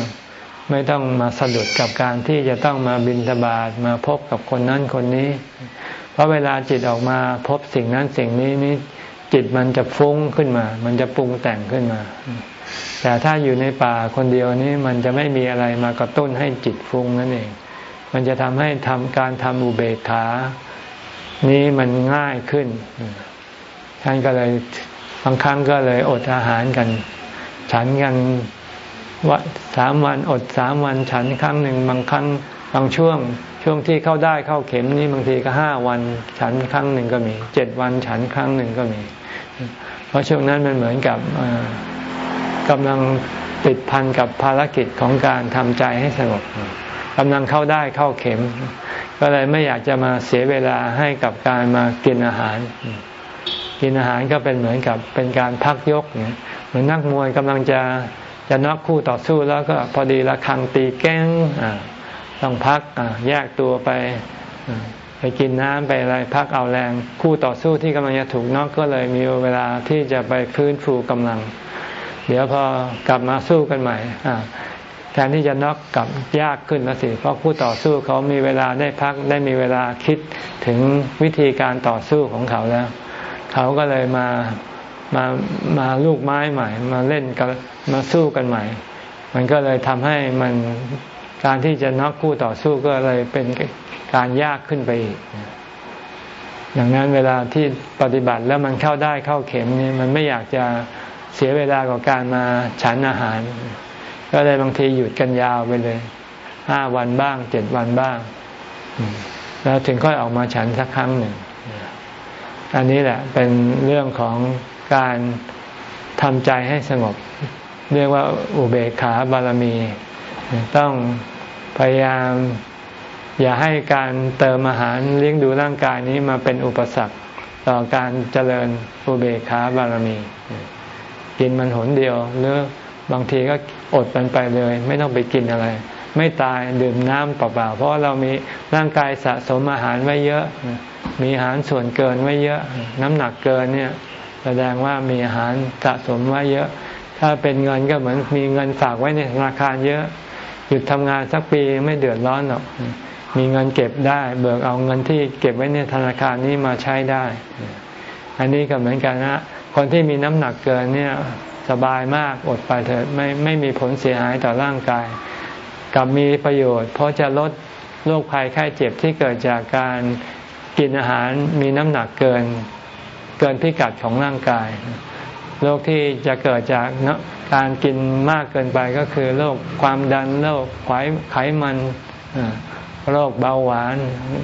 ไม่ต้องมาสะดุดกับการที่จะต้องมาบินทบาทมาพบกับคนนั้นคนนี้ เพราะเวลาจิตออกมาพบสิ่งนั้นสิ่งนี้นี้จิตมันจะฟุ้งขึ้นมา มันจะปรุงแต่งขึ้นมา แต่ถ้าอยู่ในป่าคนเดียวนี้มันจะไม่มีอะไรมากระตุ้นให้จิตฟุ้งนั่นเอง มันจะทำให้ทำการทำอุเบกขา นี้มันง่ายขึ้น ท่านก็เลยบางครั้งก็เลยอดอาหารกัน ฉันกันว่าสามวันอดสามวันฉันครั้งหนึ่งบางครั้งบางช่วง ช่วงที่เข้าได้เข้าเข็มนี่บางทีก็ห้าวัน ฉันครั้งหนึ่งก็มีเจ็ดวันฉันครั้งหนึ่งก็มี เพราะช่วงนั้นมันเหมือนกับ กำลังติดพันกับภารกิจของการทำใจให้สงบกำลังเข้าได้เข้าเข็ม ก็เลยไม่อยากจะมาเสียเวลาให้กับการมากินอาหาร กินอาหารก็เป็นเหมือนกับเป็นการพักยกเนี่ยเหมือนนักมวยกำลังจะจะนักคู่ต่อสู้แล้วก็พอดีละครังตีแก้งต้องพักแยกตัวไปไปกินน้ำไปอะไรพักเอาแรง คู่ต่อสู้ที่กำลังจะถูกน็อกก็เลยมีเวลาที่จะไปฟื้นฟูกำลัง เดี๋ยวพอกลับมาสู้กันใหม่แทนที่จะน็อกกลับยากขึ้นแล้วสิ เพราะคู่ต่อสู้เขามีเวลาได้พักได้มีเวลาคิดถึงวิธีการต่อสู้ของเขาแล้ว เขาก็เลยมามามาลูกไม้ใหม่ มาเล่นกันมาสู้กันใหม่ มันก็เลยทำให้มันการที่จะน็อกคู่ต่อสู้ก็เลยเป็นการยากขึ้นไปอีกอย่างนั้นเวลาที่ปฏิบัติแล้วมันเข้าได้เข้าเข็มนี่มันไม่อยากจะ เสียเวลากับการมาฉันอาหาร ก็เลยบางทีหยุดกันยาวไปเลยห้าวันบ้างเจ็ดวันบ้าง แล้วถึงค่อยออกมาฉันสักครั้งหนึ่ง อันนี้แหละเป็นเรื่องของการทำใจให้สงบ เรียกว่าอุเบกขาบารมี ต้องพยายาม อย่าให้การเติมอาหารเลี้ยงดูร่างกายนี้มาเป็นอุปสรรคต่อการเจริญอุเบกขาบารมี กินมันหนเดียว หรือบางทีก็อดมันไปเลย ไม่ต้องไปกินอะไร ไม่ตายดื่มน้ำเปล่าๆเพราะเรามีร่างกายสะสมอาหารไว้เยอะ มีอาหารส่วนเกินไว้เยอะ น้ำหนักเกินเนี่ยแสดงว่ามีอาหารสะสมไว้เยอะ ถ้าเป็นเงินก็เหมือนมีเงินฝากไว้ในธนาคารเยอะ หยุดทำงานสักปีไม่เดือดร้อนหรอกมีเงินเก็บได้ เบิกเอาเงินที่เก็บไว้ในธนาคารนี้มาใช้ได้ อันนี้ก็เหมือนกันนะ คนที่มีน้ำหนักเกินเนี่ยสบายมากอดไปเถิดไม่ไม่มีผลเสียหายต่อร่างกาย กับมีประโยชน์ เพราะจะลดโรคภัยไข้เจ็บที่เกิดจากการกินอาหารมีน้ำหนักเกิน เกินพิกัดของร่างกายโรคที่จะเกิดจากการกินมากเกินไปก็คือโรคความดันโรคไขมันโรคเบาหวาน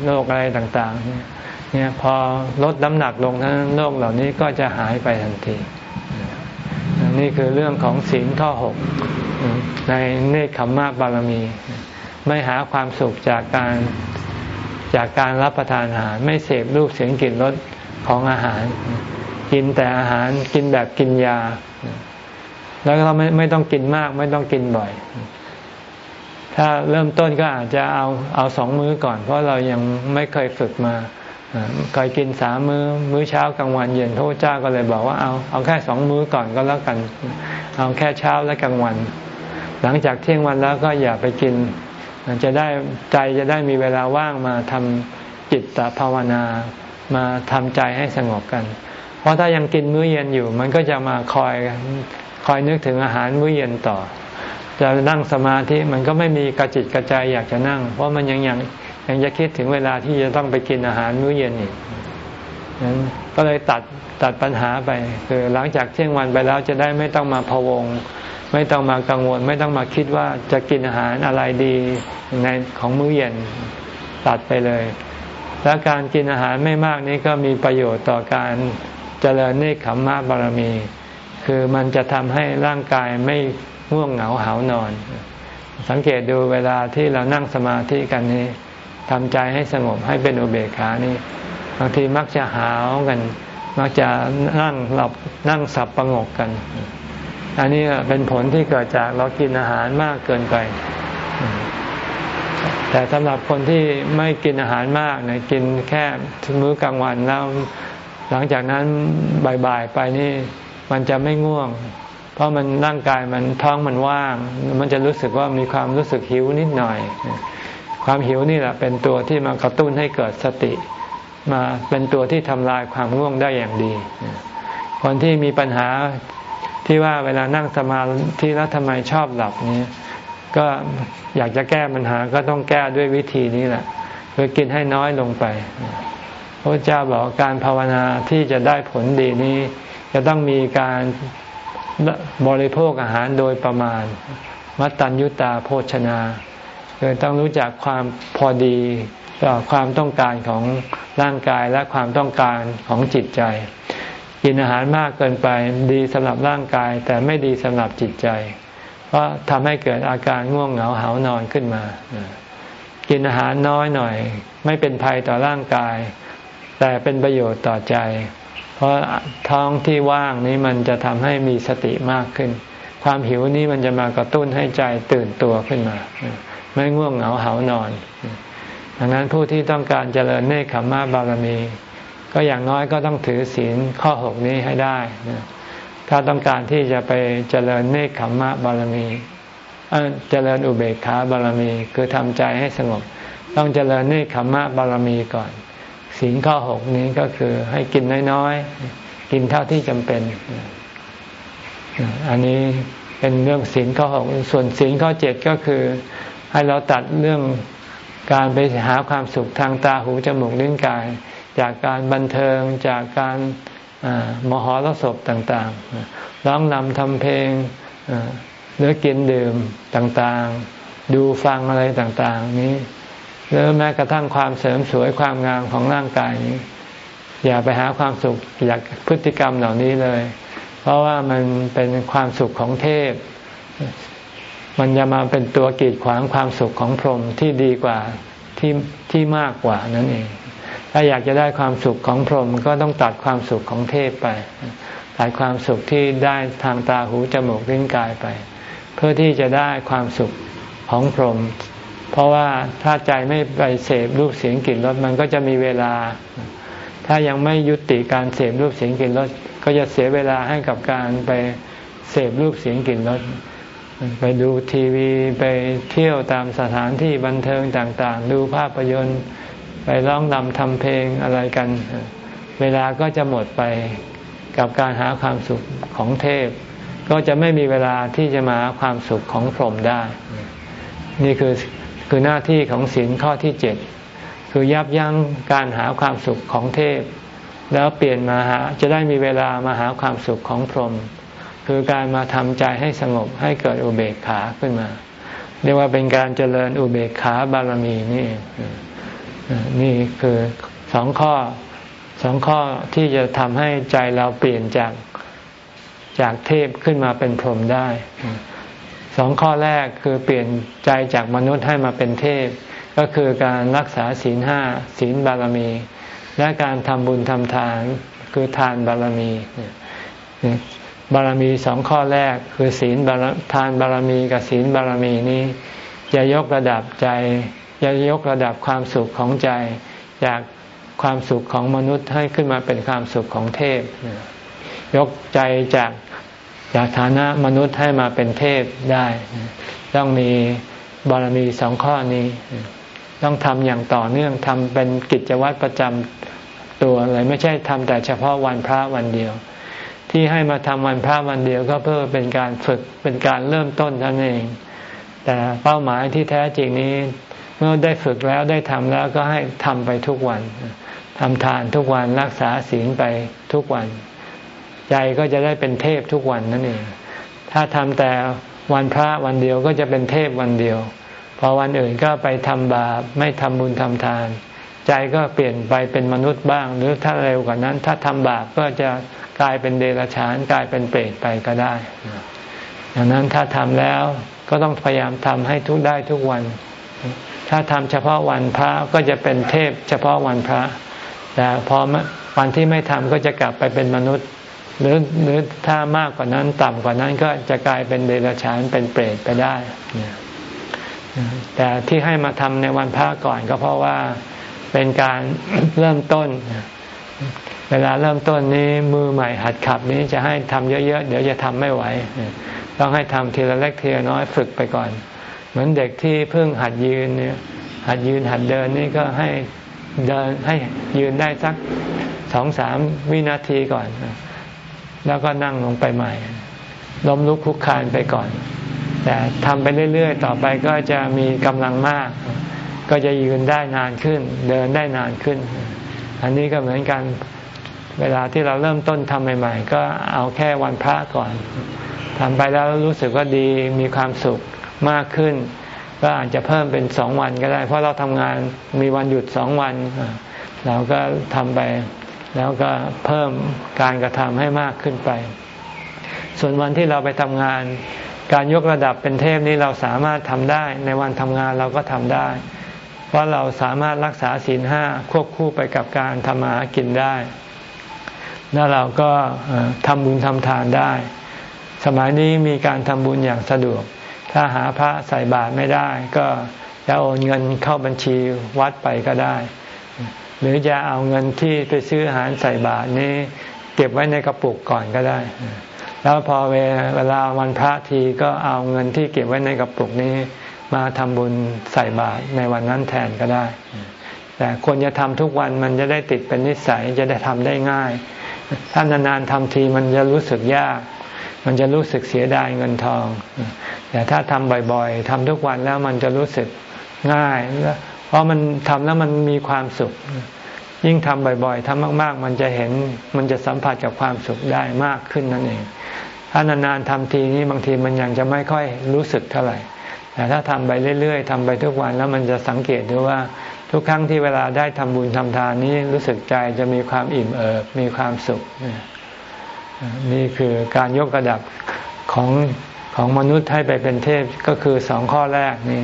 โรคอะไรต่าง ๆ เนี่ยพอลดน้ำหนักลงทั้งโรคเหล่านี้ก็จะหายไปทันที นี่คือเรื่องของศีลข้อหกในเนคขมมะบารมี ไม่หาความสุขจากการจากการรับประทานอาหาร ไม่เสพรูปเสียงกลิ่นรสของอาหาร กินแต่อาหารกินแบบกินยา แล้วก็ไม่ไม่ต้องกินมาก ไม่ต้องกินบ่อย ถ้าเริ่มต้นก็อาจจะเอาเอาสองมื้อก่อน เพราะเรายังไม่เคยฝึกมา เคยกินสามมือ้อ มื้อเช้ากลางวันเย็นพระเจ้าก็เลยบอกว่าเอาเอาแค่สองมื้อก่อนก็แล้วกัน เอาแค่เช้าและกลางวัน หลังจากเที่ยงวันแล้วก็อย่าไปกิน จะได้ใจจะได้มีเวลาว่างมาทำจิตตภาวนามาทำใจให้สงบกัน เพราะถ้ายังกินมื้อเย็นอยู่ มันก็จะมาคอยคอยนึกถึงอาหารมื้อเย็นต่อจะนั่งสมาธิมันก็ไม่มีกระจิตกระใจอยากจะนั่ง เพราะมันยังยัง ยังจะคิดถึงเวลาที่จะต้องไปกินอาหารมื้อเย็นอีกนั้นก็เลยตัดตัดปัญหาไป คือหลังจากเที่ยงวันไปแล้วจะได้ไม่ต้องมาพะวง ไม่ต้องมากังวล ไม่ต้องมาคิดว่าจะกินอาหารอะไรดีในของมื้อเย็นตัดไปเลย และการกินอาหารไม่มากนี้ก็มีประโยชน์ต่อการเจริญเนคขมมะบารมี คือมันจะทำให้ร่างกายไม่ง่วงเหงาหานอน สังเกตดูเวลาที่เรานั่งสมาธิกันนี้ ทำใจให้สงบให้เป็นอุเบกขานี่บางทีมักจะหาวกัน มักจะนั่งหลับนั่งสับประงกกัน อันนี้เป็นผลที่เกิดจากเรากินอาหารมากเกินไป แต่สำหรับคนที่ไม่กินอาหารมากเนี่ยกินแค่มื้อกลางวันแล้วหลังจากนั้นบ่ายๆไปนี่มันจะไม่ง่วง เพราะมันร่างกายมันท้องมันว่าง มันจะรู้สึกว่ามีความรู้สึกหิวนิดหน่อย ความหิวนี่แหละเป็นตัวที่มากระตุ้นให้เกิดสติ มาเป็นตัวที่ทำลายความง่วงได้อย่างดี คนที่มีปัญหาที่ว่าเวลานั่งสมาธิแล้วทำไมชอบหลับนี้ก็อยากจะแก้ปัญหาก็ต้องแก้ด้วยวิธีนี้แหละคือกินให้น้อยลงไปพระเจ้าบอกการภาวนาที่จะได้ผลดีนี้ จะต้องมีการบริโภคอาหารโดยประมาณ มัตตัญญุตาโภชนา คือต้องรู้จักความพอดีความต้องการของร่างกายและความต้องการของจิตใจ กินอาหารมากเกินไปดีสำหรับร่างกาย แต่ไม่ดีสำหรับจิตใจ เพราะทำให้เกิดอาการง่วงเหงาหานอนขึ้นมา กินอาหารน้อยหน่อย ไม่เป็นภัยต่อร่างกาย แต่เป็นประโยชน์ต่อใจ เพราะท้องที่ว่างนี้มันจะทำให้มีสติมากขึ้น ความหิวนี้มันจะมากระตุ้นให้ใจตื่นตัวขึ้นมา ไม่ง่วงเหงาเหานอน ดังนั้นผู้ที่ต้องการเจริญเนคขมมะบารมี ก็อย่างน้อยก็ต้องถือศีลข้อหกนี้ให้ได้ ถ้าต้องการที่จะไปเจริญเนคขมมะบารมีเจริญอุเบกขาบารมี คือทำใจให้สงบ ต้องเจริญเนคขมมะบารมีก่อนศีลข้อหกนี้ก็คือให้กินน้อยๆ กินเท่าที่จำเป็น อันนี้เป็นเรื่องศีลข้อหกส่วนศีลข้อเจ็ดก็คือ ให้เราตัดเรื่องการไปหาความสุขทางตาหูจมูกลิ้นกาย จากการบันเทิงจากการมหรสพต่างๆ ร้องนำทำเพลงหรือกินดื่มต่างๆ ดูฟังอะไรต่างๆ นี้หรือแม้กระทั่งความเสริมสวยความงามของร่างกายนี้ อย่าไปหาความสุขอยากพฤติกรรมเหล่านี้เลย เพราะว่ามันเป็นความสุขของเทพ มันจะมาเป็นตัวกีดขวางความสุขของพรหมที่ดีกว่าที่ที่มากกว่านั่นเอง ถ้าอยากจะได้ความสุขของพรหมก็ต้องตัดความสุขของเทพไป ตัดความสุขที่ได้ทางตาหูจมูกลิ้นกายไป เพื่อที่จะได้ความสุขของพรหมเพราะว่าถ้าใจไม่ไปเสพรูปเสียงกลิ่นรสมันก็จะมีเวลา ถ้ายังไม่ยุติการเสพรูปเสียงกลิ่นรสก็จะเสียเวลาให้กับการไปเสพรูปเสียงกลิ่นรส ไปดูทีวีไปเที่ยวตามสถานที่บันเทิงต่างๆ ดูภาพยนตร์ไปร้องนำทำเพลงอะไรกัน เวลาก็จะหมดไปกับการหาความสุขของเทพ ก็จะไม่มีเวลาที่จะมาหาความสุขของพรหมได้ นี่คือคือหน้าที่ของศีลข้อที่เจ็ดคือยับยั้งการหาความสุขของเทพ แล้วเปลี่ยนมาหาจะได้มีเวลามาหาความสุขของพรหม คือการมาทำใจให้สงบให้เกิดอุเบกขาขึ้นมา เรียกว่าเป็นการเจริญอุเบกขาบารมีนี่นี่คือสองข้อสองข้อที่จะทำให้ใจเราเปลี่ยนจากจากเทพขึ้นมาเป็นพรหมได้สองข้อแรกคือเปลี่ยนใจจากมนุษย์ให้มาเป็นเทพ ก็คือการรักษาศีลห้าศีลบารมี และการทำบุญทำทานคือทานบารมี บารมีสองข้อแรกคือศีลทานบารมีกับศีลบารมีนี้จะยกระดับใจจะยกระดับความสุขของใจจากความสุขของมนุษย์ให้ขึ้นมาเป็นความสุขของเทพ ยกใจจากจากฐานะมนุษย์ให้มาเป็นเทพได้ ต้องมีบารมีสองข้อนี้ ต้องทำอย่างต่อเนื่องทำเป็นกิจวัตรประจำตัวเลยไม่ใช่ทำแต่เฉพาะวันพระวันเดียว ที่ให้มาทำวันพระวันเดียวก็เพื่อเป็นการฝึกเป็นการเริ่มต้นนั่นเอง แต่เป้าหมายที่แท้จริงนี้ เมื่อได้ฝึกแล้วได้ทำแล้วก็ให้ทำไปทุกวันททำทานทุกวันรักษาศีลไปทุกวัน ใจก็จะได้เป็นเทพทุกวันนั่นเอง ถ้าทำแต่วันพระวันเดียวก็จะเป็นเทพวันเดียว พอวันอื่นก็ไปทำบาปไม่ทำบุญทำทาน ใจก็เปลี่ยนไปเป็นมนุษย์บ้าง หรือถ้าเร็วกว่านั้น ถ้าทำบาปก็จะ กลายเป็นเดรัจฉานกลายเป็นเปรตไปก็ได้ดังนั้นถ้าทำแล้วก็ต้องพยายามทำให้ทุกได้ทุกวัน ถ้าทำเฉพาะวันพระก็จะเป็นเทพเฉพาะวันพระ แต่พอวันที่ไม่ทำก็จะกลับไปเป็นมนุษย์ หรือหรือถ้ามากกว่านั้นต่ำกว่านั้นก็จะกลายเป็นเดรัจฉานเป็นเปรตไปได้ แต่ที่ให้มาทำในวันพระก่อนก็เพราะว่าเป็นการเริ่มต้น เวลาเริ่มต้นนี้มือใหม่หัดขับนี้จะให้ทำเยอะๆ เดี๋ยวจะทำไม่ไหว ต้องให้ทำทีละเล็กทีละน้อยฝึกไปก่อน เหมือนเด็กที่เพิ่งหัดยืนเนี่ยหัดยืนหัดเดินนี่ก็ให้เดินให้ยืนได้สักสองสามวินาทีก่อน แล้วก็นั่งลงไปใหม่ล้มลุกคุกคานไปก่อน แต่ทำไปเรื่อยๆ ต่อไปก็จะมีกำลังมาก ก็จะยืนได้นานขึ้น เดินได้นานขึ้น อันนี้ก็เหมือนกันเวลาที่เราเริ่มต้นทำใหม่ๆ ก็เอาแค่วันพระก่อนทำไปแล้วรู้สึกว่าดีมีความสุขมากขึ้น ก็อาจจะเพิ่มเป็นสองวันก็ได้ เพราะเราทำงานมีวันหยุดสองวัน เราก็ทำไปแล้วก็เพิ่มการกระทำให้มากขึ้นไป ส่วนวันที่เราไปทำงาน การยกระดับเป็นเทพนี้เราสามารถทำได้ ในวันทำงานเราก็ทำได้ เพราะเราสามารถรักษาศีลห้าควบคู่ไปกับการทำมาหากินได้ แล้วเราก็ทำบุญทำทานได้ สมัยนี้มีการทำบุญอย่างสะดวก ถ้าหาพระใส่บาตรไม่ได้ ก็จะโอนเงินเข้าบัญชีวัดไปก็ได้ หรือจะเอาเงินที่ไปซื้ออาหารใส่บาตรนี้ เก็บไว้ในกระปุกก่อนก็ได้ แล้วพอเวลาวันพระทีก็เอาเงินที่เก็บไว้ในกระปุกนี้ มาทำบุญใส่บาตรในวันนั้นแทนก็ได้ แต่ควรจะทำทุกวันมันจะได้ติดเป็นนิสัยจะได้ทำได้ง่าย ถ้านานๆทำทีมันจะรู้สึกยาก มันจะรู้สึกเสียดายเงินทอง แต่ถ้าทำบ่อยๆทำทุกวันแล้วมันจะรู้สึกง่าย เพราะมันทำแล้วมันมีความสุข ยิ่งทำบ่อยๆทำมาก ๆ มันจะเห็นมันจะสัมผัสกับความสุขได้มากขึ้นนั่นเองถ้านานๆทำทีนี้บางทีมันยังจะไม่ค่อยรู้สึกเท่าไหร่ แต่ถ้าทำไปเรื่อยๆทำไปทุกวันแล้วมันจะสังเกตดูว่าทุกครั้งที่เวลาได้ทำบุญทำทานนี้รู้สึกใจจะมีความอิ่มเอิบมีความสุข นี่คือการยกระดับของของมนุษย์ให้ไปเป็นเทพก็คือสองข้อแรกนี่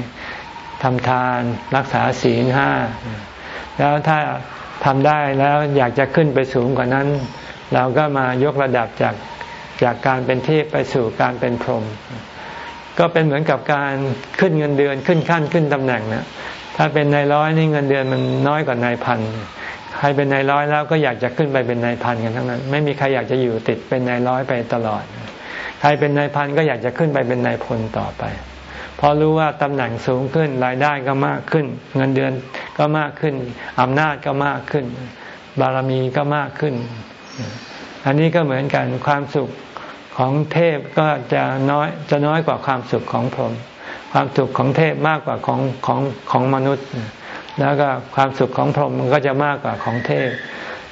ทำทานรักษาศีลห้าแล้วถ้าทำได้แล้วอยากจะขึ้นไปสูงกว่านั้น เราก็มายกระดับจากจากการเป็นเทพไปสู่การเป็นพรหม ก็เป็นเหมือนกับการขึ้นเงินเดือนขึ้นขั้นขึ้นตำแหน่งนะถ้าเป็นนายร้อยนี่เงินเดือนมันน้อยกว่านายพันใครเป็นนายร้อยแล้วก็อยากจะขึ้นไปเป็นนายพันกันทั้งนั้น ไม่มีใครอยากจะอยู่ติดเป็นนายร้อยไปตลอด ใครเป็นนายพันก็อยากจะขึ้นไปเป็นนายพลต่อไปเพราะรู้ว่าตำแหน่งสูงขึ้นรายได้ก็มากขึ้น เงินเดือนก็มากขึ้นอำนาจก็มากขึ้น บารมีก็มากขึ้น อันนี้ก็เหมือนกันความสุข ของเทพก็จะน้อยจะน้อยกว่าความสุขของพรหมความสุขของเทพมากกว่าของของของมนุษย์ แล้วก็ความสุขของพรหมมันก็จะมากกว่าของเทพ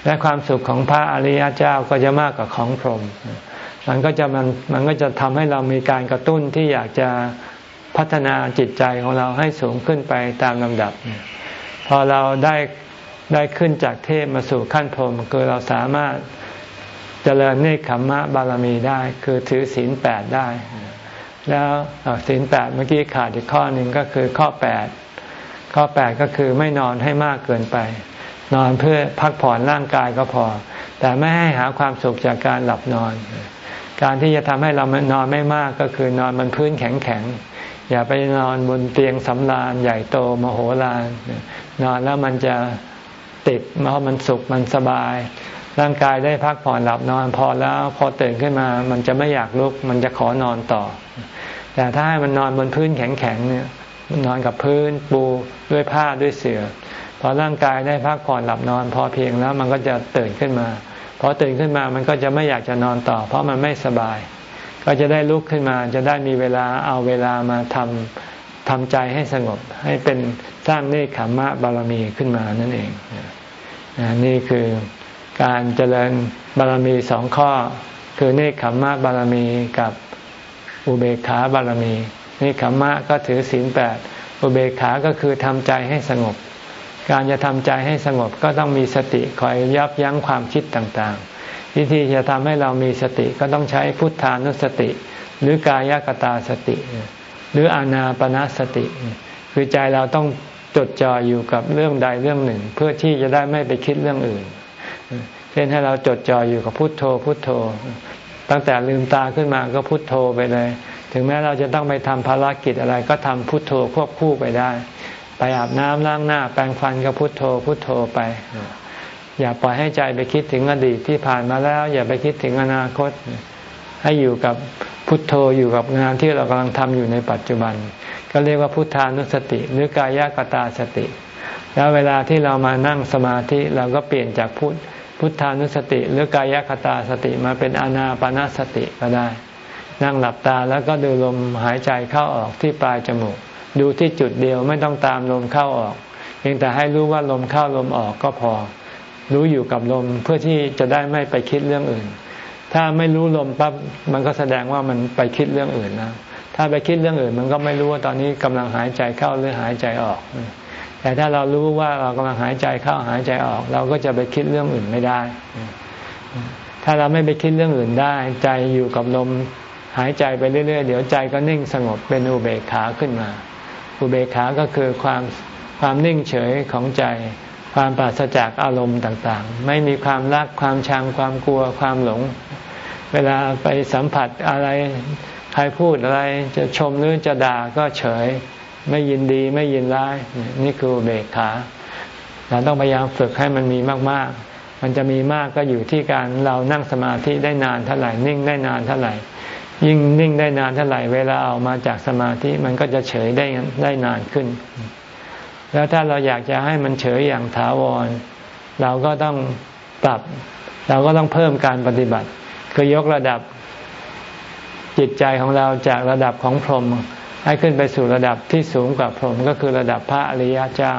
และความสุขของพระอริยเจ้าก็จะมากกว่าของพรหมมันก็จะมันมันก็จะทำให้เรามีการกระตุ้นที่อยากจะพัฒนาจิตใจของเราให้สูงขึ้นไปตามลำดับ พอเราได้ได้ขึ้นจากเทพมาสู่ขั้นพรหมคือเราสามารถ เจริญเนคขมมะบารมีได้ คือถือศีลแปดได้ แล้วศีลแปดเมื่อกี้ขาดอีกข้อหนึ่งก็คือข้อแปดข้อแปดก็คือไม่นอนให้มากเกินไป นอนเพื่อพักผ่อนร่างกายก็พอ แต่ไม่ให้หาความสุขจากการหลับนอน การที่จะทำให้เรานอนไม่มากก็คือนอนบนพื้นแข็งๆอย่าไปนอนบนเตียงสำราญใหญ่โตมโหฬารนอนแล้วมันจะติดเพราะมันสุขมันสบาย ร่างกายได้พักผ่อนหลับนอนพอแล้วพอตื่นขึ้นมามันจะไม่อยากลุก มันจะขอนอนต่อ แต่ถ้าให้มันนอนบนพื้นแข็งๆเนี่ยนอนกับพื้นปูด้วยผ้าด้วยเสื่อพอร่างกายได้พักผ่อนหลับนอน พอเพียงแล้วมันก็จะตื่นขึ้นมาพอตื่นขึ้นมามันก็จะไม่อยากจะนอนต่อ เพราะมันไม่สบาย ก็จะได้ลุกขึ้นมาจะได้มีเวลาเอาเวลามาทำทำใจให้สงบ ให้เป็นสร้างเนคขมมะบารมีขึ้นมานั่นเองนี่คือ การเจริญบารมีสองข้อ คือเนคขมมะบารมีกับอุเบกขาบารมีเนคขมมะก็ถือศีลแปดอุเบกขาก็คือทำใจให้สงบ การจะทำใจให้สงบก็ต้องมีสติคอยยับยั้งความคิดต่างๆ วิธีจะทำให้เรามีสติก็ต้องใช้พุทธานุสติ หรือกายกตาสติ หรืออานาปนาสติ คือใจเราต้องจดจ่ออยู่กับเรื่องใดเรื่องหนึ่ง เพื่อที่จะได้ไม่ไปคิดเรื่องอื่น เช่นให้เราจดจ่ออยู่กับพุทโธพุทโธ ตั้งแต่ลืมตาขึ้นมาก็พุทโธไปเลย ถึงแม้เราจะต้องไปทำภารกิจอะไรก็ทำพุทโธควบคู่ไปได้ ไปอาบน้ำล้างหน้า แปรงฟันก็พุทโธพุทโธไป อย่าปล่อยให้ใจไปคิดถึงอดีตที่ผ่านมาแล้ว อย่าไปคิดถึงอนาคต ให้อยู่กับพุทโธอยู่กับงานที่เรากำลังทำอยู่ในปัจจุบัน ก็เรียกว่าพุทธานุสติ หรือกายกตาสติ แล้วเวลาที่เรามานั่งสมาธิเราก็เปลี่ยนจากพุท พุทธานุสติ หรือกายคตาสติมาเป็นอนาปนาสติก็ได้ นั่งหลับตาแล้วก็ดูลมหายใจเข้าออกที่ปลายจมูก ดูที่จุดเดียวไม่ต้องตามลมเข้าออกเพียงแต่ให้รู้ว่าลมเข้าลมออกก็พอ รู้อยู่กับลมเพื่อที่จะได้ไม่ไปคิดเรื่องอื่น ถ้าไม่รู้ลมปั๊บมันก็แสดงว่ามันไปคิดเรื่องอื่นนะถ้าไปคิดเรื่องอื่น มันก็ไม่รู้ว่าตอนนี้กำลังหายใจเข้าหรือหายใจออก แต่ถ้าเรารู้ว่าเรากำลังหายใจเข้าหายใจออก เราก็จะไปคิดเรื่องอื่นไม่ได้ ถ้าเราไม่ไปคิดเรื่องอื่นได้ ใจอยู่กับลมหายใจไปเรื่อยๆ เดี๋ยวใจก็นิ่งสงบเป็นอุเบกขาขึ้นมา อุเบกขาก็คือความความนิ่งเฉยของใจ ความปราศจากอารมณ์ต่างๆ ไม่มีความรักความชังความกลัวความหลง เวลาไปสัมผัสอะไรใครพูดอะไรจะชมหรือจะด่าก็เฉย ไม่ยินดีไม่ยินร้าย นี่คือเบกขา เราต้องพยายามฝึกให้มันมีมาก ๆ มันจะมีมากก็อยู่ที่การเรานั่งสมาธิได้นานเท่าไหร่ นิ่งได้นานเท่าไหร่ ยิ่งนิ่งได้นานเท่าไหร่ เวลาเอามาจากสมาธิมันก็จะเฉยได้ได้นานขึ้น แล้วถ้าเราอยากจะให้มันเฉยอย่างถาวร เราก็ต้องปรับ เราก็ต้องเพิ่มการปฏิบัติ คือยกระดับจิตใจของเราจากระดับของพรหม ให้ขึ้นไปสู่ระดับที่สูงกว่าพรหมก็คือระดับพระอริยเจ้า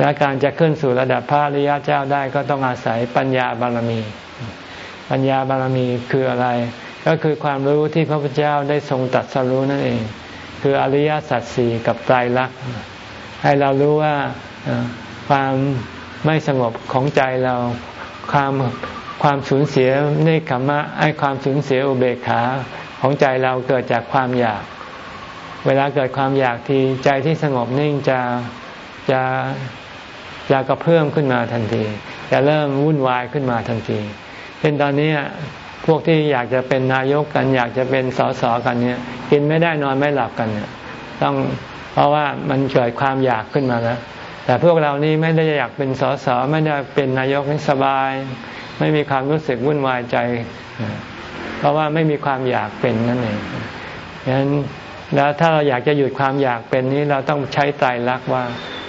และการจะขึ้นสู่ระดับพระอริยเจ้าได้ก็ต้องอาศัยปัญญาบารมี ปัญญาบารมีคืออะไร ก็คือความรู้ที่พระพุทธเจ้าได้ทรงตัดสรู้นั่นเอง คืออริยสัจสี่กับไตรลักษณ์ให้เรารู้ว่าความไม่สงบของใจเราความความสูญเสียในขมะไอความสูญเสียอุเบกขาของใจเราเกิดจากความอยาก เวลาเกิดความอยากทีใจที่สงบนิ่งจะจะจะกระเพิ่อมขึ้นมาทันทีจะเริ่มวุ่นวายขึ้นมาทันทีเป็นตอนนี้พวกที่อยากจะเป็นนายกกัน อยากจะเป็นสสกันเนี่ยกินไม่ได้นอนไม่หลับกันเนี่ยต้องเพราะว่ามันเกิดความอยากขึ้นมาแล้วแต่พวกเรานี้ไม่ได้อยากเป็นสสไม่ได้เป็นนายกนี่สบาย ไม่มีความรู้สึกวุ่นวายใจ เพราะว่าไม่มีความอยากเป็นนั่นเองฉะนั้น แล้วถ้าเราอยากจะหยุดความอยากเป็นนี้เราต้องใช้ไตรลักษณ์ว่า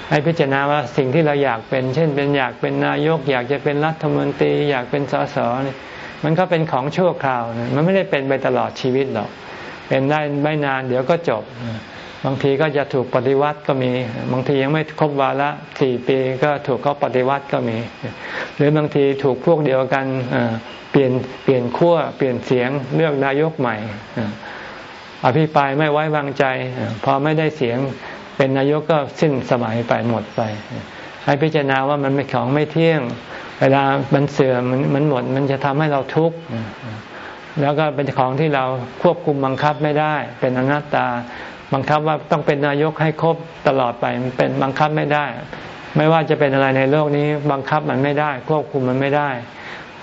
ให้พิจารณาว่าสิ่งที่เราอยากเป็น เช่น เป็นอยากเป็นนายก อยากจะเป็นรัฐมนตรี อยากเป็นสสนี่มันก็เป็นของชั่วคราวนะมันไม่ได้เป็นไปตลอดชีวิตหรอก เป็นได้ไม่นานเดี๋ยวก็จบ บางทีก็จะถูกปฏิวัติก็มี บางทียังไม่ครบวาระสี่ปีก็ถูกเขาปฏิวัติก็มี หรือบางทีถูกพวกเดียวกันเปลี่ยนเปลี่ยนขั้วเปลี่ยนเสียงเลือกนายกใหม่ อภิปรายไม่ไว้วางใจ พอไม่ได้เสียงเป็นนายกก็สิ้นสมัยไปหมดไป ให้พิจารณาว่ามันเป็นของไม่เที่ยง เวลามันเสื่อมมันหมดมันจะทำให้เราทุกข์แล้วก็เป็นของที่เราควบคุมบังคับไม่ได้ เป็นอนัตตาบังคับว่าต้องเป็นนายกให้ครบตลอดไปมันเป็นบังคับไม่ได้ ไม่ว่าจะเป็นอะไรในโลกนี้ บังคับมันไม่ได้ ควบคุมมันไม่ได้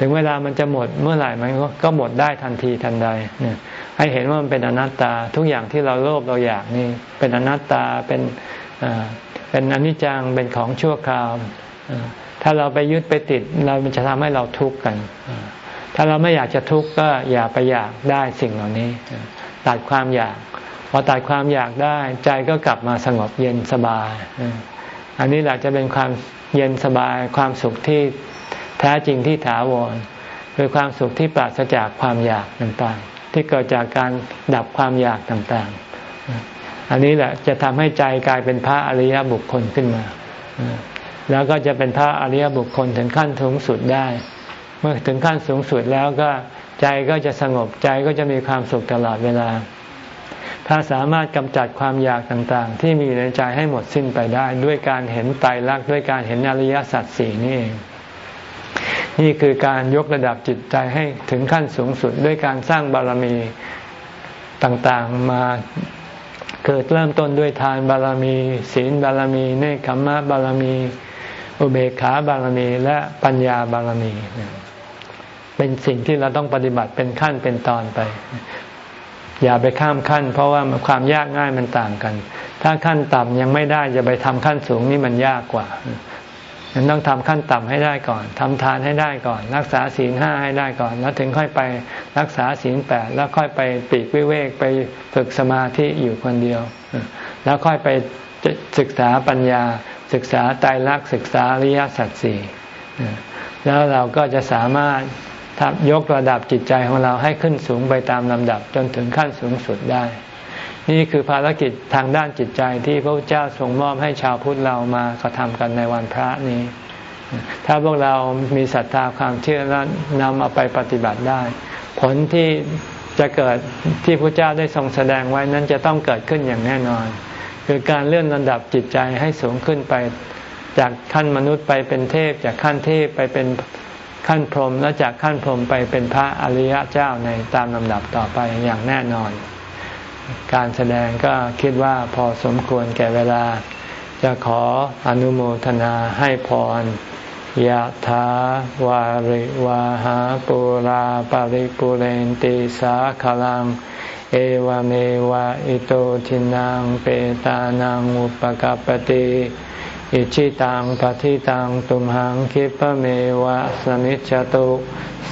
ถึงเวลามันจะหมดเมื่อไหร่มันก็หมดได้ทันทีทันใดเนี่ย ให้เห็นว่ามันเป็นอนัตตาทุกอย่างที่เราโลภเราอยากนี่เป็นอนัตตาเป็นเป็นอนิจจังเป็นของชั่วคราว ถ้าเราไปยึดไปติดเรามันจะทำให้เราทุกข์กัน ถ้าเราไม่อยากจะทุกข์ก็อย่าไปอยากได้สิ่งเหล่านี้ ตัดความอยากพอตัดความอยากได้ใจก็กลับมาสงบเย็นสบาย อันนี้แหละจะเป็นความเย็นสบายความสุขที่แท้จริงที่ถาวรคือความสุขที่ปราศจากความอยากต่างๆ ที่เกิดจากการดับความอยากต่างๆ อันนี้แหละจะทำให้ใจกลายเป็นพระอริยบุคคลขึ้นมา แล้วก็จะเป็นพระอริยบุคคลถึงขั้นสูงสุดได้ เมื่อถึงขั้นสูงสุดแล้วก็ใจก็จะสงบใจก็จะมีความสุขตลอดเวลา ถ้าสามารถกำจัดความอยากต่างๆ ที่มีในใจให้หมดสิ้นไปได้ ด้วยการเห็นไตรลักษณ์ด้วยการเห็นอริยสัจสี่นี่เอง นี่คือการยกระดับจิตใจให้ถึงขั้นสูงสุดด้วยการสร้างบารมีต่างๆมาเกิดเริ่มต้นด้วยทานบารมี ศีลบารมีเนคขมะบารมี อุเบกขาบารมี และปัญญาบารมี เป็นสิ่งที่เราต้องปฏิบัติเป็นขั้นเป็นตอนไป อย่าไปข้ามขั้น เพราะว่าความยากง่ายมันต่างกัน ถ้าขั้นต่ำยังไม่ได้จะไปทำขั้นสูงนี่มันยากกว่า มันต้องทำขั้นต่ำให้ได้ก่อนทำทานให้ได้ก่อน รักษาศีลห้าให้ได้ก่อน แล้วถึงค่อยไปรักษาศีลแปดแล้วค่อยไปปีกวิเวกไปฝึกสมาธิอยู่คนเดียว แล้วค่อยไปศึกษาปัญญา ศึกษาไตรลักษณ์ศึกษาอริยสัจสี่แล้วเราก็จะสามารถยกระดับจิตใจของเราให้ขึ้นสูงไปตามลำดับจนถึงขั้นสูงสุดได้ นี่คือภารกิจทางด้านจิตใจที่พระเจ้าทรงมอบให้ชาวพุทธเรามากระทำกันในวันพระนี้ ถ้าพวกเรามีศรัทธาความเชื่อแล้วนำเอาไปปฏิบัติได้ ผลที่จะเกิดที่พระเจ้าได้ทรงแสดงไว้นั้นจะต้องเกิดขึ้นอย่างแน่นอน คือการเลื่อนระดับจิตใจให้สูงขึ้นไป จากขั้นมนุษย์ไปเป็นเทพ จากขั้นเทพไปเป็นขั้นพรหมแล้วจากขั้นพรหมไปเป็นพระอริยะเจ้าในตามลำดับต่อไปอย่างแน่นอน การแสดงก็คิดว่าพอสมควรแก่เวลา จะขออนุโมทนาให้พรยะถาวาริวาหาปุราปาริปุเรนติสาขลัง เอวเมวะอิโตทินังเปตานังอุปกปติอิชิตังปฏิตังตุมหังคิปเมวะสมิจจตุ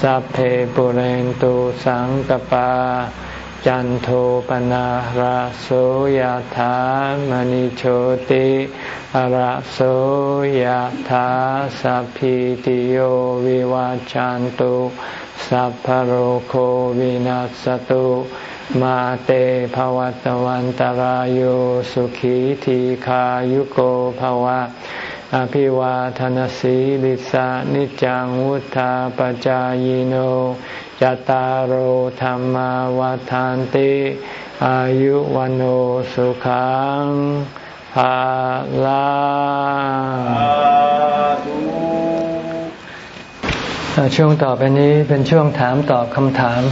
สัพเพปุเรนตุสังกปา จันโทปนะระโสยธามณิโชติระโสยธาสัพพิติโยวิวาจันตุสัพพโรโควินัสตุมาเตภวัตวันตารโยสุขีทีขายุโกภวะ อภิวาทนสีลิสานิจังวุธาปจายโน จตารโหธรรมวาทานติ อายุวันโอสุขังภาลาช่วงต่อไปนี้เป็นช่วงถามตอบคำถาม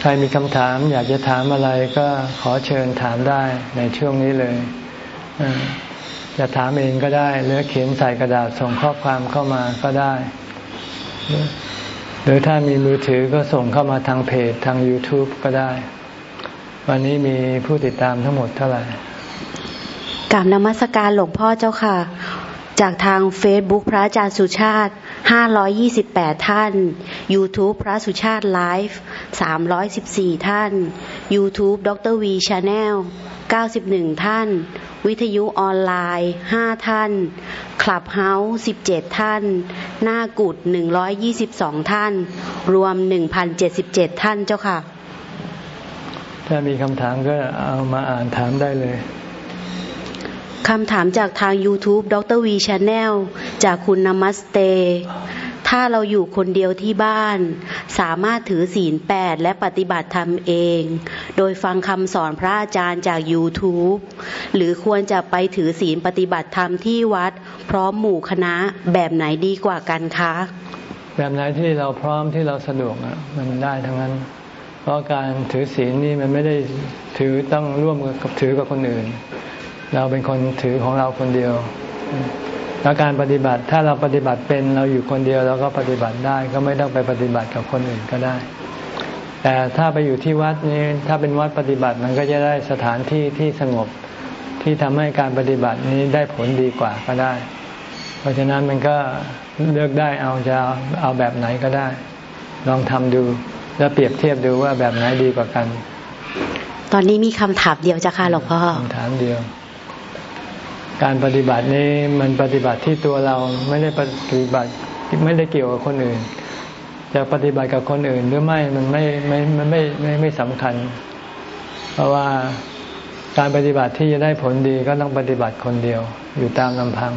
ใครมีคำถามอยากจะถามอะไรก็ขอเชิญถามได้ในช่วงนี้เลยจะถามเองก็ได้ หรือเขียนใส่กระดาษส่งข้อความเข้ามาก็ได้ หรือถ้ามีมือถือก็ส่งเข้ามาทางเพจทาง YouTube ก็ได้ วันนี้มีผู้ติดตามทั้งหมดเท่าไหร่กราบนมัสการหลวงพ่อเจ้าค่ะ จากทางเฟซบุ๊กพระอาจารย์สุชาติ 528 ท่าน YouTube พระสุชาติไลฟ์ 314 ท่าน YouTube ดรวีชาแนล 91 ท่าน วิทยุออนไลน์ 5 ท่าน คลับเฮาส์17 ท่าน หน้ากุด 122 ท่าน รวม 1,077 ท่านเจ้าค่ะ ถ้ามีคำถามก็เอามาอ่านถามได้เลย คำถามจากทาง YouTube ดรวีชาแนลจากคุณนามัสเต ถ้าเราอยู่คนเดียวที่บ้าน สามารถถือศีลแปดและปฏิบัติธรรมเอง โดยฟังคำสอนพระอาจารย์จาก YouTube หรือควรจะไปถือศีลปฏิบัติธรรมที่วัด พร้อมหมู่คณะแบบไหนดีกว่ากันคะ แบบไหนที่เราพร้อมที่เราสะดวกมันได้ทั้งนั้น เพราะการถือศีลนี่มันไม่ได้ถือต้องร่วมกับถือกับคนอื่น เราเป็นคนถือของเราคนเดียว แล้วการปฏิบัติถ้าเราปฏิบัติเป็นเราอยู่คนเดียวเราก็ปฏิบัติได้ก็ไม่ต้องไปปฏิบัติกับคนอื่นก็ได้ แต่ถ้าไปอยู่ที่วัดนี้ถ้าเป็นวัดปฏิบัติมันก็จะได้สถานที่ที่สงบที่ทำให้การปฏิบัตินี้ได้ผลดีกว่าก็ได้ เพราะฉะนั้นมันก็เลือกได้เอาจะเอาแบบไหนก็ได้ ลองทำดูแล้วเปรียบเทียบดูว่าแบบไหนดีกว่ากัน ตอนนี้มีคำถามเดียวจ้ะค่ะหลวงพ่อคำถามเดียว การปฏิบัตินี้มันปฏิบัติที่ตัวเราไม่ได้ปฏิบัติไม่ได้เกี่ยวกับคนอื่น จะปฏิบัติกับคนอื่นหรือไม่มันไม่ไม่มันไม่ไม่ไม่สำคัญ เพราะว่าการปฏิบัติที่จะได้ผลดีก็ต้องปฏิบัติคนเดียวอยู่ตามลำพัง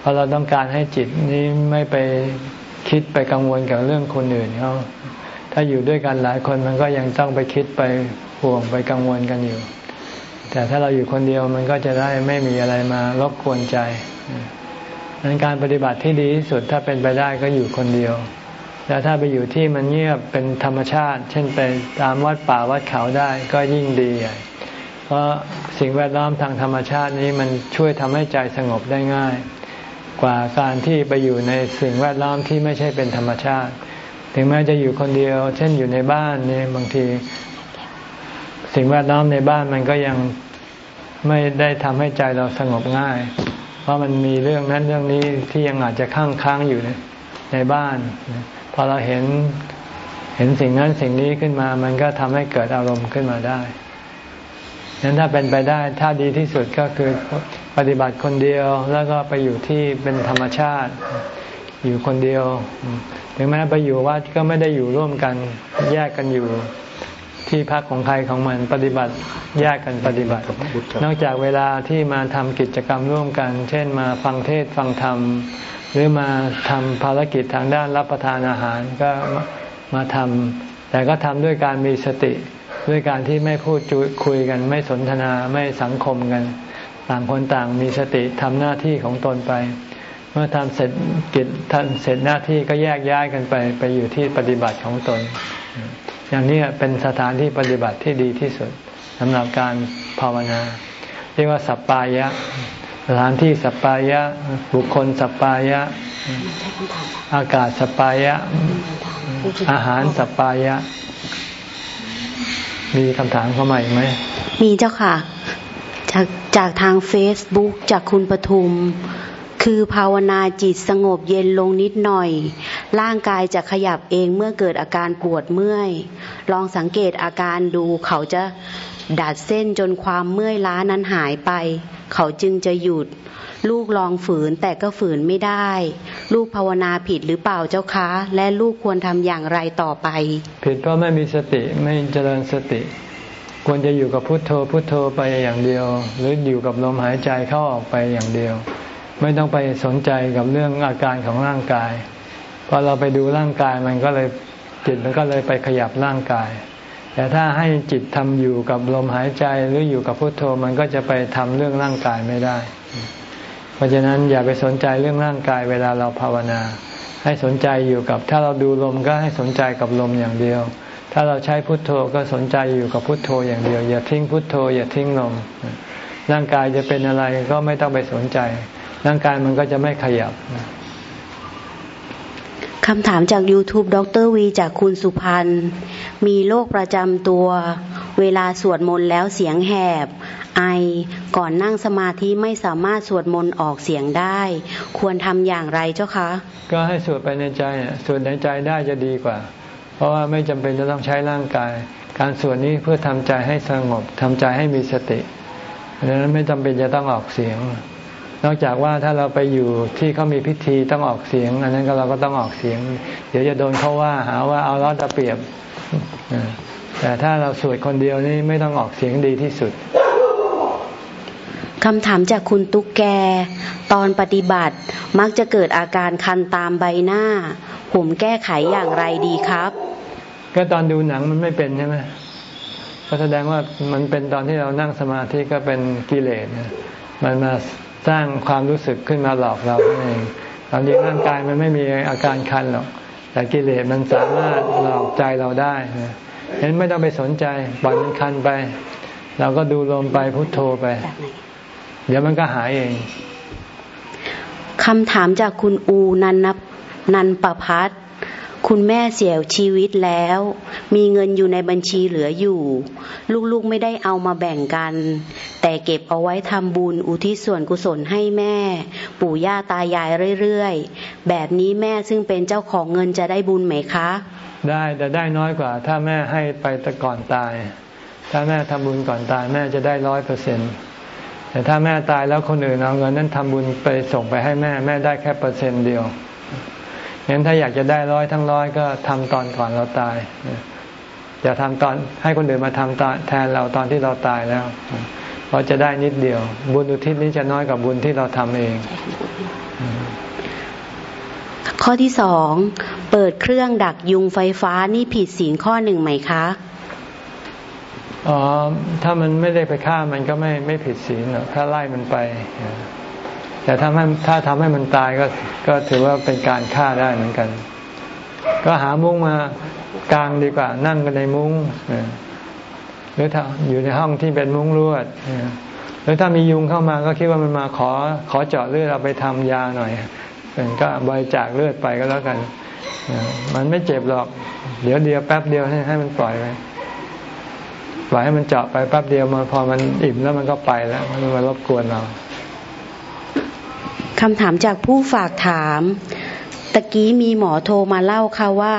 เพราะเราต้องการให้จิตนี้ไม่ไปคิดไปกังวลกับเรื่องคนอื่นเขาถ้าอยู่ด้วยกันหลายคนมันก็ยังต้องไปคิดไปห่วงไปกังวลกันอยู่ แต่ถ้าเราอยู่คนเดียวมันก็จะได้ไม่มีอะไรมารบกวนใจดังนั้นการปฏิบัติที่ดีที่สุดถ้าเป็นไปได้ก็อยู่คนเดียว แล้วถ้าไปอยู่ที่มันเงียบเป็นธรรมชาติ เช่นไปตามวัดป่าวัดเขาได้ก็ยิ่งดีเพราะสิ่งแวดล้อมทางธรรมชาตินี้มันช่วยทำให้ใจสงบได้ง่าย กว่าการที่ไปอยู่ในสิ่งแวดล้อมที่ไม่ใช่เป็นธรรมชาติ ถึงแม้จะอยู่คนเดียว เช่นอยู่ในบ้านนี่บางที สิ่งแวดล้อมในบ้านมันก็ยังไม่ได้ทำให้ใจเราสงบง่าย เพราะมันมีเรื่องนั้นเรื่องนี้ที่ยังอาจจะค้างค้างอยู่ในบ้าน พอเราเห็นเห็นสิ่งนั้นสิ่งนี้ขึ้นมา มันก็ทำให้เกิดอารมณ์ขึ้นมาได้นั้นถ้าเป็นไปได้ถ้าดีที่สุดก็คือปฏิบัติคนเดียวแล้วก็ไปอยู่ที่เป็นธรรมชาติ อยู่คนเดียว ถึงแม้ไปอยู่วัดก็ไม่ได้อยู่ร่วมกันแยกกันอยู่ ที่พักของใครของมันปฏิบัติแยกกันปฏิบัติ นอกจากเวลาที่มาทำกิจกรรมร่วมกัน เช่นมาฟังเทศฟังธรรม หรือมาทำภารกิจทางด้านรับประทานอาหารก็มาทำแต่ก็ทำด้วยการมีสติ ด้วยการที่ไม่พูดคุยกัน ไม่สนทนาไม่สังคมกัน ต่างคนต่างมีสติทำหน้าที่ของตนไป เมื่อทำเสร็จกิจทำเสร็จหน้าที่ก็แยกย้ายกันไป ไปอยู่ที่ปฏิบัติของตน อย่างนี้เป็นสถานที่ปฏิบัติที่ดีที่สุดสำหรับการภาวนา เรียกว่าสัปปายะ สถานที่สัปปายะ บุคคลสัปปายะ อากาศสัปปายะ อาหารสัปปายะ มีคำถามเข้ามาอีกไหม มีเจ้าค่ะ จากจากทางเฟซบุ๊กจากคุณปทุม คือภาวนาจิตสงบเย็นลงนิดหน่อย ร่างกายจะขยับเองเมื่อเกิดอาการปวดเมื่อย ลองสังเกตอาการดูเขาจะดัดเส้นจนความเมื่อยล้านั้นหายไป เขาจึงจะหยุด ลูกลองฝืนแต่ก็ฝืนไม่ได้ ลูกภาวนาผิดหรือเปล่าเจ้าคะ และลูกควรทำอย่างไรต่อไป ผิดเพราะไม่มีสติไม่เจริญสติ ควรจะอยู่กับพุทโธพุทโธไปอย่างเดียว หรืออยู่กับลมหายใจเข้าออกไปอย่างเดียว ไม่ต้องไปสนใจกับเรื่องอาการของร่างกาย พอเราไปดูร่างกายมันก็เลยจิตมันก็เลยไปขยับร่างกาย แต่ถ้าให้จิตทำอยู่กับลมหายใจหรืออยู่กับพุทโธมันก็จะไปทำเรื่องร่างกายไม่ได้ เพราะฉะนั้นอย่าไปสนใจเรื่องร่างกายเวลาเราภาวนา ให้สนใจอยู่กับ ถ้าเราดูลมก็ให้สนใจกับลมอย่างเดียว ถ้าเราใช้พุทโธก็สนใจอยู่กับพุทโธอย่างเดียว อย่าทิ้งพุทโธ อย่าทิ้งลมร่างกายจะเป็นอะไรก็ไม่ต้องไปสนใจ ร่างกายมันก็จะไม่ขยับ คำถามจาก YouTube ดรวีจากคุณสุพันธ์มีโรคประจำตัว เวลาสวดมนต์แล้วเสียงแหบ ไอ ก่อนนั่งสมาธิไม่สามารถสวดมนต์ออกเสียงได้ ควรทำอย่างไรเจ้าคะ ก็ให้สวดไปในใจสวดในใจได้จะดีกว่า เพราะว่าไม่จำเป็นจะต้องใช้ร่างกาย การสวดนี้เพื่อทำใจให้สงบทำใจให้มีสติดังนั้นไม่จำเป็นจะต้องออกเสียง นอกจากว่าถ้าเราไปอยู่ที่เขามีพิธีต้องออกเสียง อันนั้นก็เราก็ต้องออกเสียง เดี๋ยวจะโดนเขาว่าหาว่าเอาล้อตะเปรียบแต่ถ้าเราสวดคนเดียวนี่ไม่ต้องออกเสียงดีที่สุดคำถามจากคุณตุ๊กแก ตอนปฏิบัติมักจะเกิดอาการคันตามใบหน้า ผมแก้ไขอย่างไรดีครับ ก็ตอนดูหนังมันไม่เป็นใช่ไหมก็แสดงว่ามันเป็นตอนที่เรานั่งสมาธิก็เป็นกิเลสมันมา สร้างความรู้สึกขึ้นมาหลอกเราเองเราเรียนร่างกายมันไม่มีอาการคันหรอก แต่กิเลสมันสามารถหลอกใจเราได้เห็นไม่ต้องไปสนใจปล่อยมันคันไป เราก็ดูลมไปพุโทโธไป เดี๋ยวมันก็หายเองคำถามจากคุณอูนันนนันประพัฒ คุณแม่เสียชีวิตแล้ว มีเงินอยู่ในบัญชีเหลืออยู่ ลูกๆไม่ได้เอามาแบ่งกัน แต่เก็บเอาไว้ทำบุญอุทิศส่วนกุศลให้แม่ ปู่ย่าตายายเรื่อยๆ แบบนี้แม่ซึ่งเป็นเจ้าของเงินจะได้บุญไหมคะ ได้แต่ได้น้อยกว่า ถ้าแม่ให้ไปแต่ก่อนตาย ถ้าแม่ทำบุญก่อนตายแม่จะได้ร้อยเปอร์เซ็นต์แต่ถ้าแม่ตายแล้วคนอื่นเอาเงินนั้นทำบุญไปส่งไปให้แม่แม่ได้แค่เปอร์เซ็นต์เดียว งั้นถ้าอยากจะได้ร้อยทั้งร้อยก็ทำตอนก่อนเราตาย อย่าทำตอนให้คนอื่นมาทำตแทนเราตอนที่เราตายแล้วเพราะจะได้นิดเดียว บุญอุทิศนี้จะน้อยกว่าบุญที่เราทำเอง ข้อที่สองเปิดเครื่องดักยุงไฟฟ้านี่ผิดศีลข้อหนึ่งไหมคะอ๋อถ้ามันไม่ได้ไปฆ่ามันก็ไม่ไม่ผิดศีลหรอกถ้าไล่มันไป แต่ถ้ามันถ้าทำให้มันตายก็ก็ถือว่าเป็นการฆ่าได้เหมือนกัน ก็หามุ้งมากลางดีกว่า นั่งกันในมุ้งหรือถ้าอยู่ในห้องที่เป็นมุ้งลวดหรือถ้ามียุงเข้ามาก็คิดว่ามันมาขอขอเจาะเลือดเอาไปทำยาหน่อยก็บริจาคเลือดไปก็แล้วกันมันไม่เจ็บหรอก เดี๋ยวเดียวแป๊บเดียวให้ให้มันปล่อยไปปล่อยให้มันเจาะไปแป๊บเดียวมาพอมันอิ่มแล้วมันก็ไปแล้วมันมารบกวนเรา คำถามจากผู้ฝากถาม ตะกี้มีหมอโทรมาเล่าค่ะว่า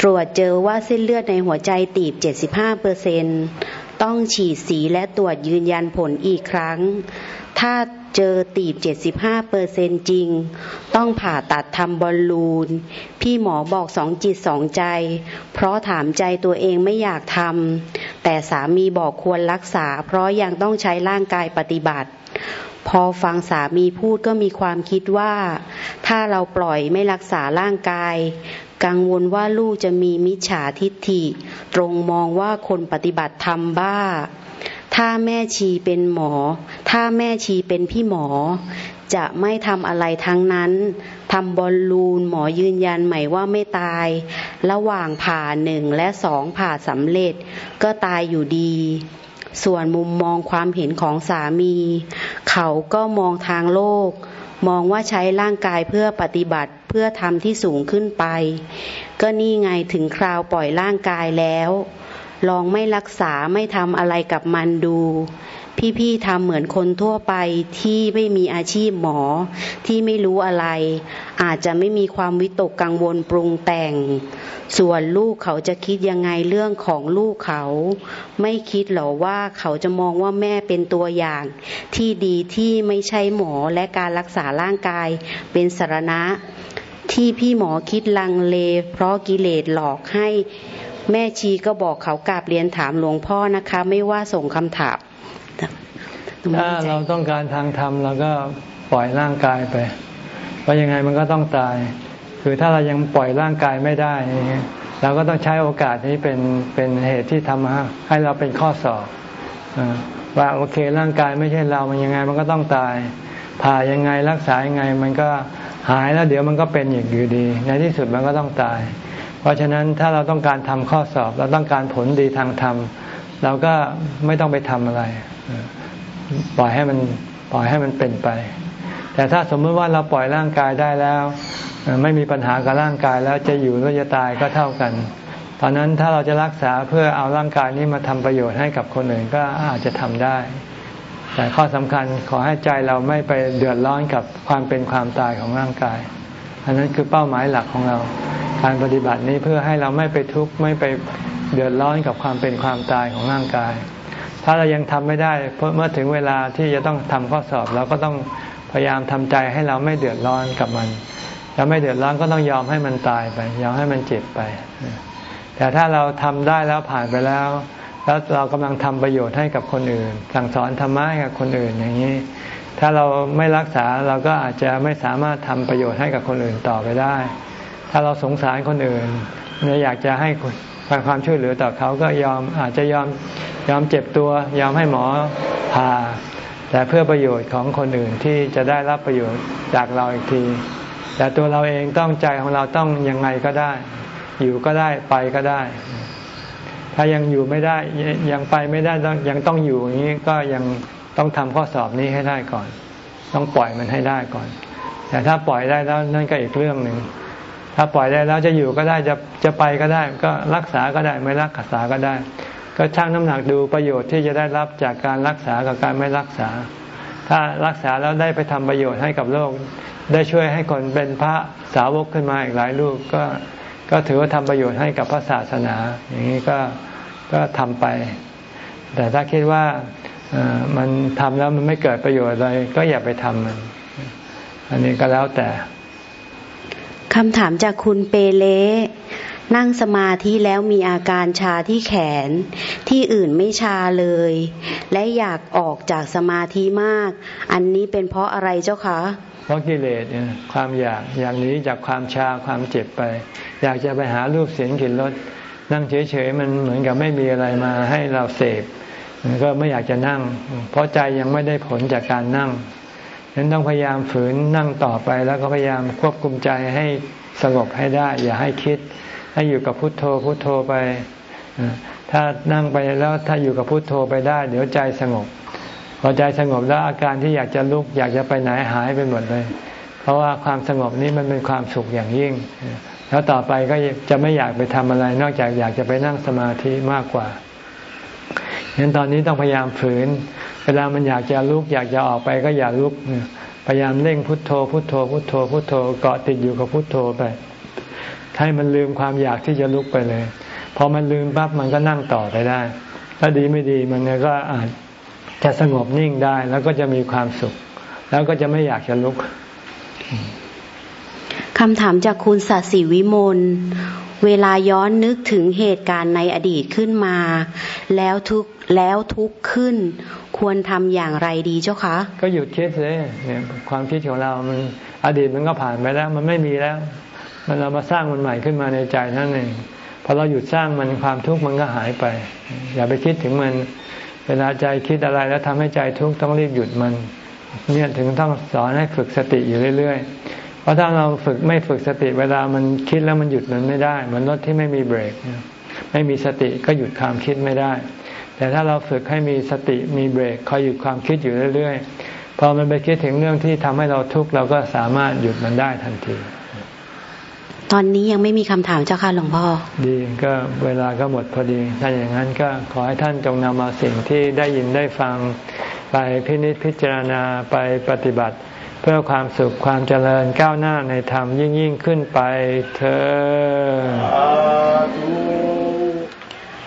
ตรวจเจอว่าเส้นเลือดในหัวใจตีบ 75เปอร์เซ็นต้องฉีดสีและตรวจยืนยันผลอีกครั้ง ถ้าเจอตีบ 75เปอร์เซนจริง ต้องผ่าตัดทำบอลลูน พี่หมอบอกสองจิตสองใจ เพราะถามใจตัวเองไม่อยากทำแต่สามีบอกควรรักษา เพราะยังต้องใช้ร่างกายปฏิบัติ พอฟังสามีพูดก็มีความคิดว่า ถ้าเราปล่อยไม่รักษาร่างกาย กังวลว่าลูกจะมีมิจฉาทิฏฐิ ตรงมองว่าคนปฏิบัติทำบ้า ถ้าแม่ชีเป็นหมอ ถ้าแม่ชีเป็นพี่หมอ จะไม่ทำอะไรทั้งนั้นทำบอลลูนหมอยืนยันใหม่ว่าไม่ตาย ระหว่างผ่าหนึ่งและสองผ่าสำเร็จ ก็ตายอยู่ดี ส่วนมุมมองความเห็นของสามี เขาก็มองทางโลก มองว่าใช้ร่างกายเพื่อปฏิบัติเพื่อทำที่สูงขึ้นไป ก็นี่ไงถึงคราวปล่อยร่างกายแล้ว ลองไม่รักษาไม่ทำอะไรกับมันดู พี่ๆทำเหมือนคนทั่วไปที่ไม่มีอาชีพหมอ ที่ไม่รู้อะไร อาจจะไม่มีความวิตกกังวลปรุงแต่ง ส่วนลูกเขาจะคิดยังไงเรื่องของลูกเขา ไม่คิดหรอว่าเขาจะมองว่าแม่เป็นตัวอย่าง ที่ดีที่ไม่ใช่หมอและการรักษาร่างกายเป็นสารณะ ที่พี่หมอคิดลังเล เพราะกิเลสหลอกให้แม่ชีก็บอกเขากราบเรียนถามหลวงพ่อนะคะ ไม่ว่าส่งคำถาม ถ้าเราต้องการทางธรรมเราก็ปล่อยร่างกายไปเพราะยังไงมันก็ต้องตาย คือถ้าเรายังปล่อยร่างกายไม่ได้เราก็ต้องใช้โอกาสนี้เป็นเป็นเหตุที่ทำให้เราเป็นข้อสอบว่าโอเคร่างกายไม่ใช่เรา มันยังไงมันก็ต้องตาย ผ่ายังไงรักษายังไง มันก็หายแล้วเดี๋ยวมันก็เป็นอย่างอยู่ดี ในที่สุดมันก็ต้องตาย เพราะฉะนั้นถ้าเราต้องการทำข้อสอบ เราต้องการผลดีทางธรรม เราก็ไม่ต้องไปทำอะไร ปล่อยให้มันปล่อยให้มันเป็นไป แต่ถ้าสมมติว่าเราปล่อยร่างกายได้แล้ว ไม่มีปัญหากับร่างกายแล้วจะอยู่หรือจะตายก็เท่ากัน ตอนนั้นถ้าเราจะรักษาเพื่อเอาร่างกายนี้มาทำประโยชน์ให้กับคนอื่นก็อาจจะทำได้ แต่ข้อสำคัญขอให้ใจเราไม่ไปเดือดร้อนกับความเป็นความตายของร่างกาย อันนั้นคือเป้าหมายหลักของเรา การปฏิบัตินี้เพื่อให้เราไม่ไปทุกข์ไม่ไป เดือดร้อนกับความเป็นความตายของร่างกาย ถ้าเรายังทำไม่ได้เพราะเมื่อถึงเวลาที่จะต้องทำข้อสอบเราก็ต้องพยายามทำใจให้เราไม่เดือดร้อนกับมันถ้าไม่เดือดร้อนก็ต้องยอมให้มันตายไป ยอมให้มันเจ็บไป แต่ถ้าเราทำได้แล้วผ่านไปแล้ว แล้วเรากำลังทำประโยชน์ให้กับคนอื่น สั่งสอนธรรมะให้กับคนอื่นอย่างนี้ ถ้าเราไม่รักษาเราก็อาจจะไม่สามารถทำประโยชน์ให้กับคนอื่นต่อไปได้ ถ้าเราสงสารคนอื่นเนี่ยอยากจะให้ ความช่วยเหลือต่อเขาก็ยอมอาจจะยอมยอมเจ็บตัวยอมให้หมอผ่าแต่เพื่อประโยชน์ของคนอื่นที่จะได้รับประโยชน์จากเราอีกที แต่ตัวเราเองต้องใจของเราต้องยังไงก็ได้ อยู่ก็ได้ไปก็ได้ ถ้ายังอยู่ไม่ได้ยังไปไม่ได้ยังต้องอยู่อย่างนี้ก็ยังต้องทำข้อสอบนี้ให้ได้ก่อน ต้องปล่อยมันให้ได้ก่อน แต่ถ้าปล่อยได้แล้วนั่นก็อีกเรื่องหนึ่ง ถ้าปล่อยได้แล้วจะอยู่ก็ได้จะจะไปก็ได้ ก็รักษาก็ได้ไม่รักษาก็ได้ ก็ชั่งน้ำหนักดูประโยชน์ที่จะได้รับจากการรักษากับการไม่รักษา ถ้ารักษาแล้วได้ไปทำประโยชน์ให้กับโลก ได้ช่วยให้คนเป็นพระสาวกขึ้นมาอีกหลายลูกก็ก็ถือว่าทำประโยชน์ให้กับพระศาสนา อย่างนี้ก็ก็ทำไป แต่ถ้าคิดว่ามันทำแล้วมันไม่เกิดประโยชน์อะไรก็อย่าไปทำมัน อันนี้ก็แล้วแต่ คำถามจากคุณเปเลนั่งสมาธิแล้วมีอาการชาที่แขน ที่อื่นไม่ชาเลย และอยากออกจากสมาธิมาก อันนี้เป็นเพราะอะไรเจ้าคะเพราะกิเลสเนี่ยความอยากอยากหนีจากความชาความเจ็บไป อยากจะไปหารูปเสียงกลิ่นรสนั่งเฉยๆมันเหมือนกับไม่มีอะไรมาให้เราเสพก็ไม่อยากจะนั่ง เพราะใจยังไม่ได้ผลจากการนั่ง ฉะนั้นต้องพยายามฝืนนั่งต่อไป แล้วก็พยายามควบคุมใจให้สงบให้ได้ อย่าให้คิด ให้อยู่กับพุทโธพุทโธไป ถ้านั่งไปแล้วถ้าอยู่กับพุทโธไปได้ เดี๋ยวใจสงบพอใจสงบแล้วอาการที่อยากจะลุก อยากจะไปไหนหายไปหมดเลย เพราะว่าความสงบนี้มันเป็นความสุขอย่างยิ่ง แล้วต่อไปก็จะไม่อยากไปทำอะไร นอกจากอยากจะไปนั่งสมาธิมากกว่าฉะนั้นตอนนี้ต้องพยายามฝืน เวลามันอยากจะลุกอยากจะออกไปก็อย่าลุก พยายามเร่งพุทโธ พุทโธ พุทโธ พุทโธเกาะติดอยู่กับพุทโธไป ให้มันลืมความอยากที่จะลุกไปเลยพอมันลืมปั๊บมันก็นั่งต่อไปได้ถ้าดีไม่ดีมันก็อาจจะสงบนิ่งได้แล้วก็จะมีความสุข แล้วก็จะไม่อยากจะลุกคำถามจากคุณสัสิวิมลเวลาย้อนนึกถึงเหตุการณ์ในอดีตขึ้นมา แล้วทุกแล้วทุกขึ้น ควรทำอย่างไรดีเจ้าคะ ก็หยุดคิดเลยเนี่ยความคิดของเรามันอดีตมันก็ผ่านไปแล้ว มันไม่มีแล้ว มันเรามาสร้างมันใหม่ขึ้นมาในใจนั่นเองพอเราหยุดสร้างมันความทุกข์มันก็หายไป อย่าไปคิดถึงมัน เวลาใจคิดอะไรแล้วทำให้ใจทุกข์ต้องรีบหยุดมัน เนี่ยถึงต้องสอนให้ฝึกสติอยู่เรื่อยๆเพราะถ้าเราฝึกไม่ฝึกสติเวลามันคิดแล้วมันหยุดมันไม่ได้มือนรถที่ไม่มีเบรกไม่มีสติก็หยุดความคิดไม่ได้ แต่ถ้าเราฝึกให้มีสติมีเบรกคอยหยุดความคิดอยู่เรื่อยๆ พอมันไปคิดถึงเรื่องที่ทำให้เราทุกข์เราก็สามารถหยุดมันได้ทันที ตอนนี้ยังไม่มีคำถามเจ้าค่ะหลวงพ่อ ดีก็เวลาก็หมดพอดี ถ้าอย่างนั้นก็ขอให้ท่านจงนำมาสิ่งที่ได้ยินได้ฟังไปพินิจพิจารณาไปปฏิบัติ เพื่อความสุขความเจริญก้าวหน้าในธรรมยิ่งยิ่งขึ้นไปเธอ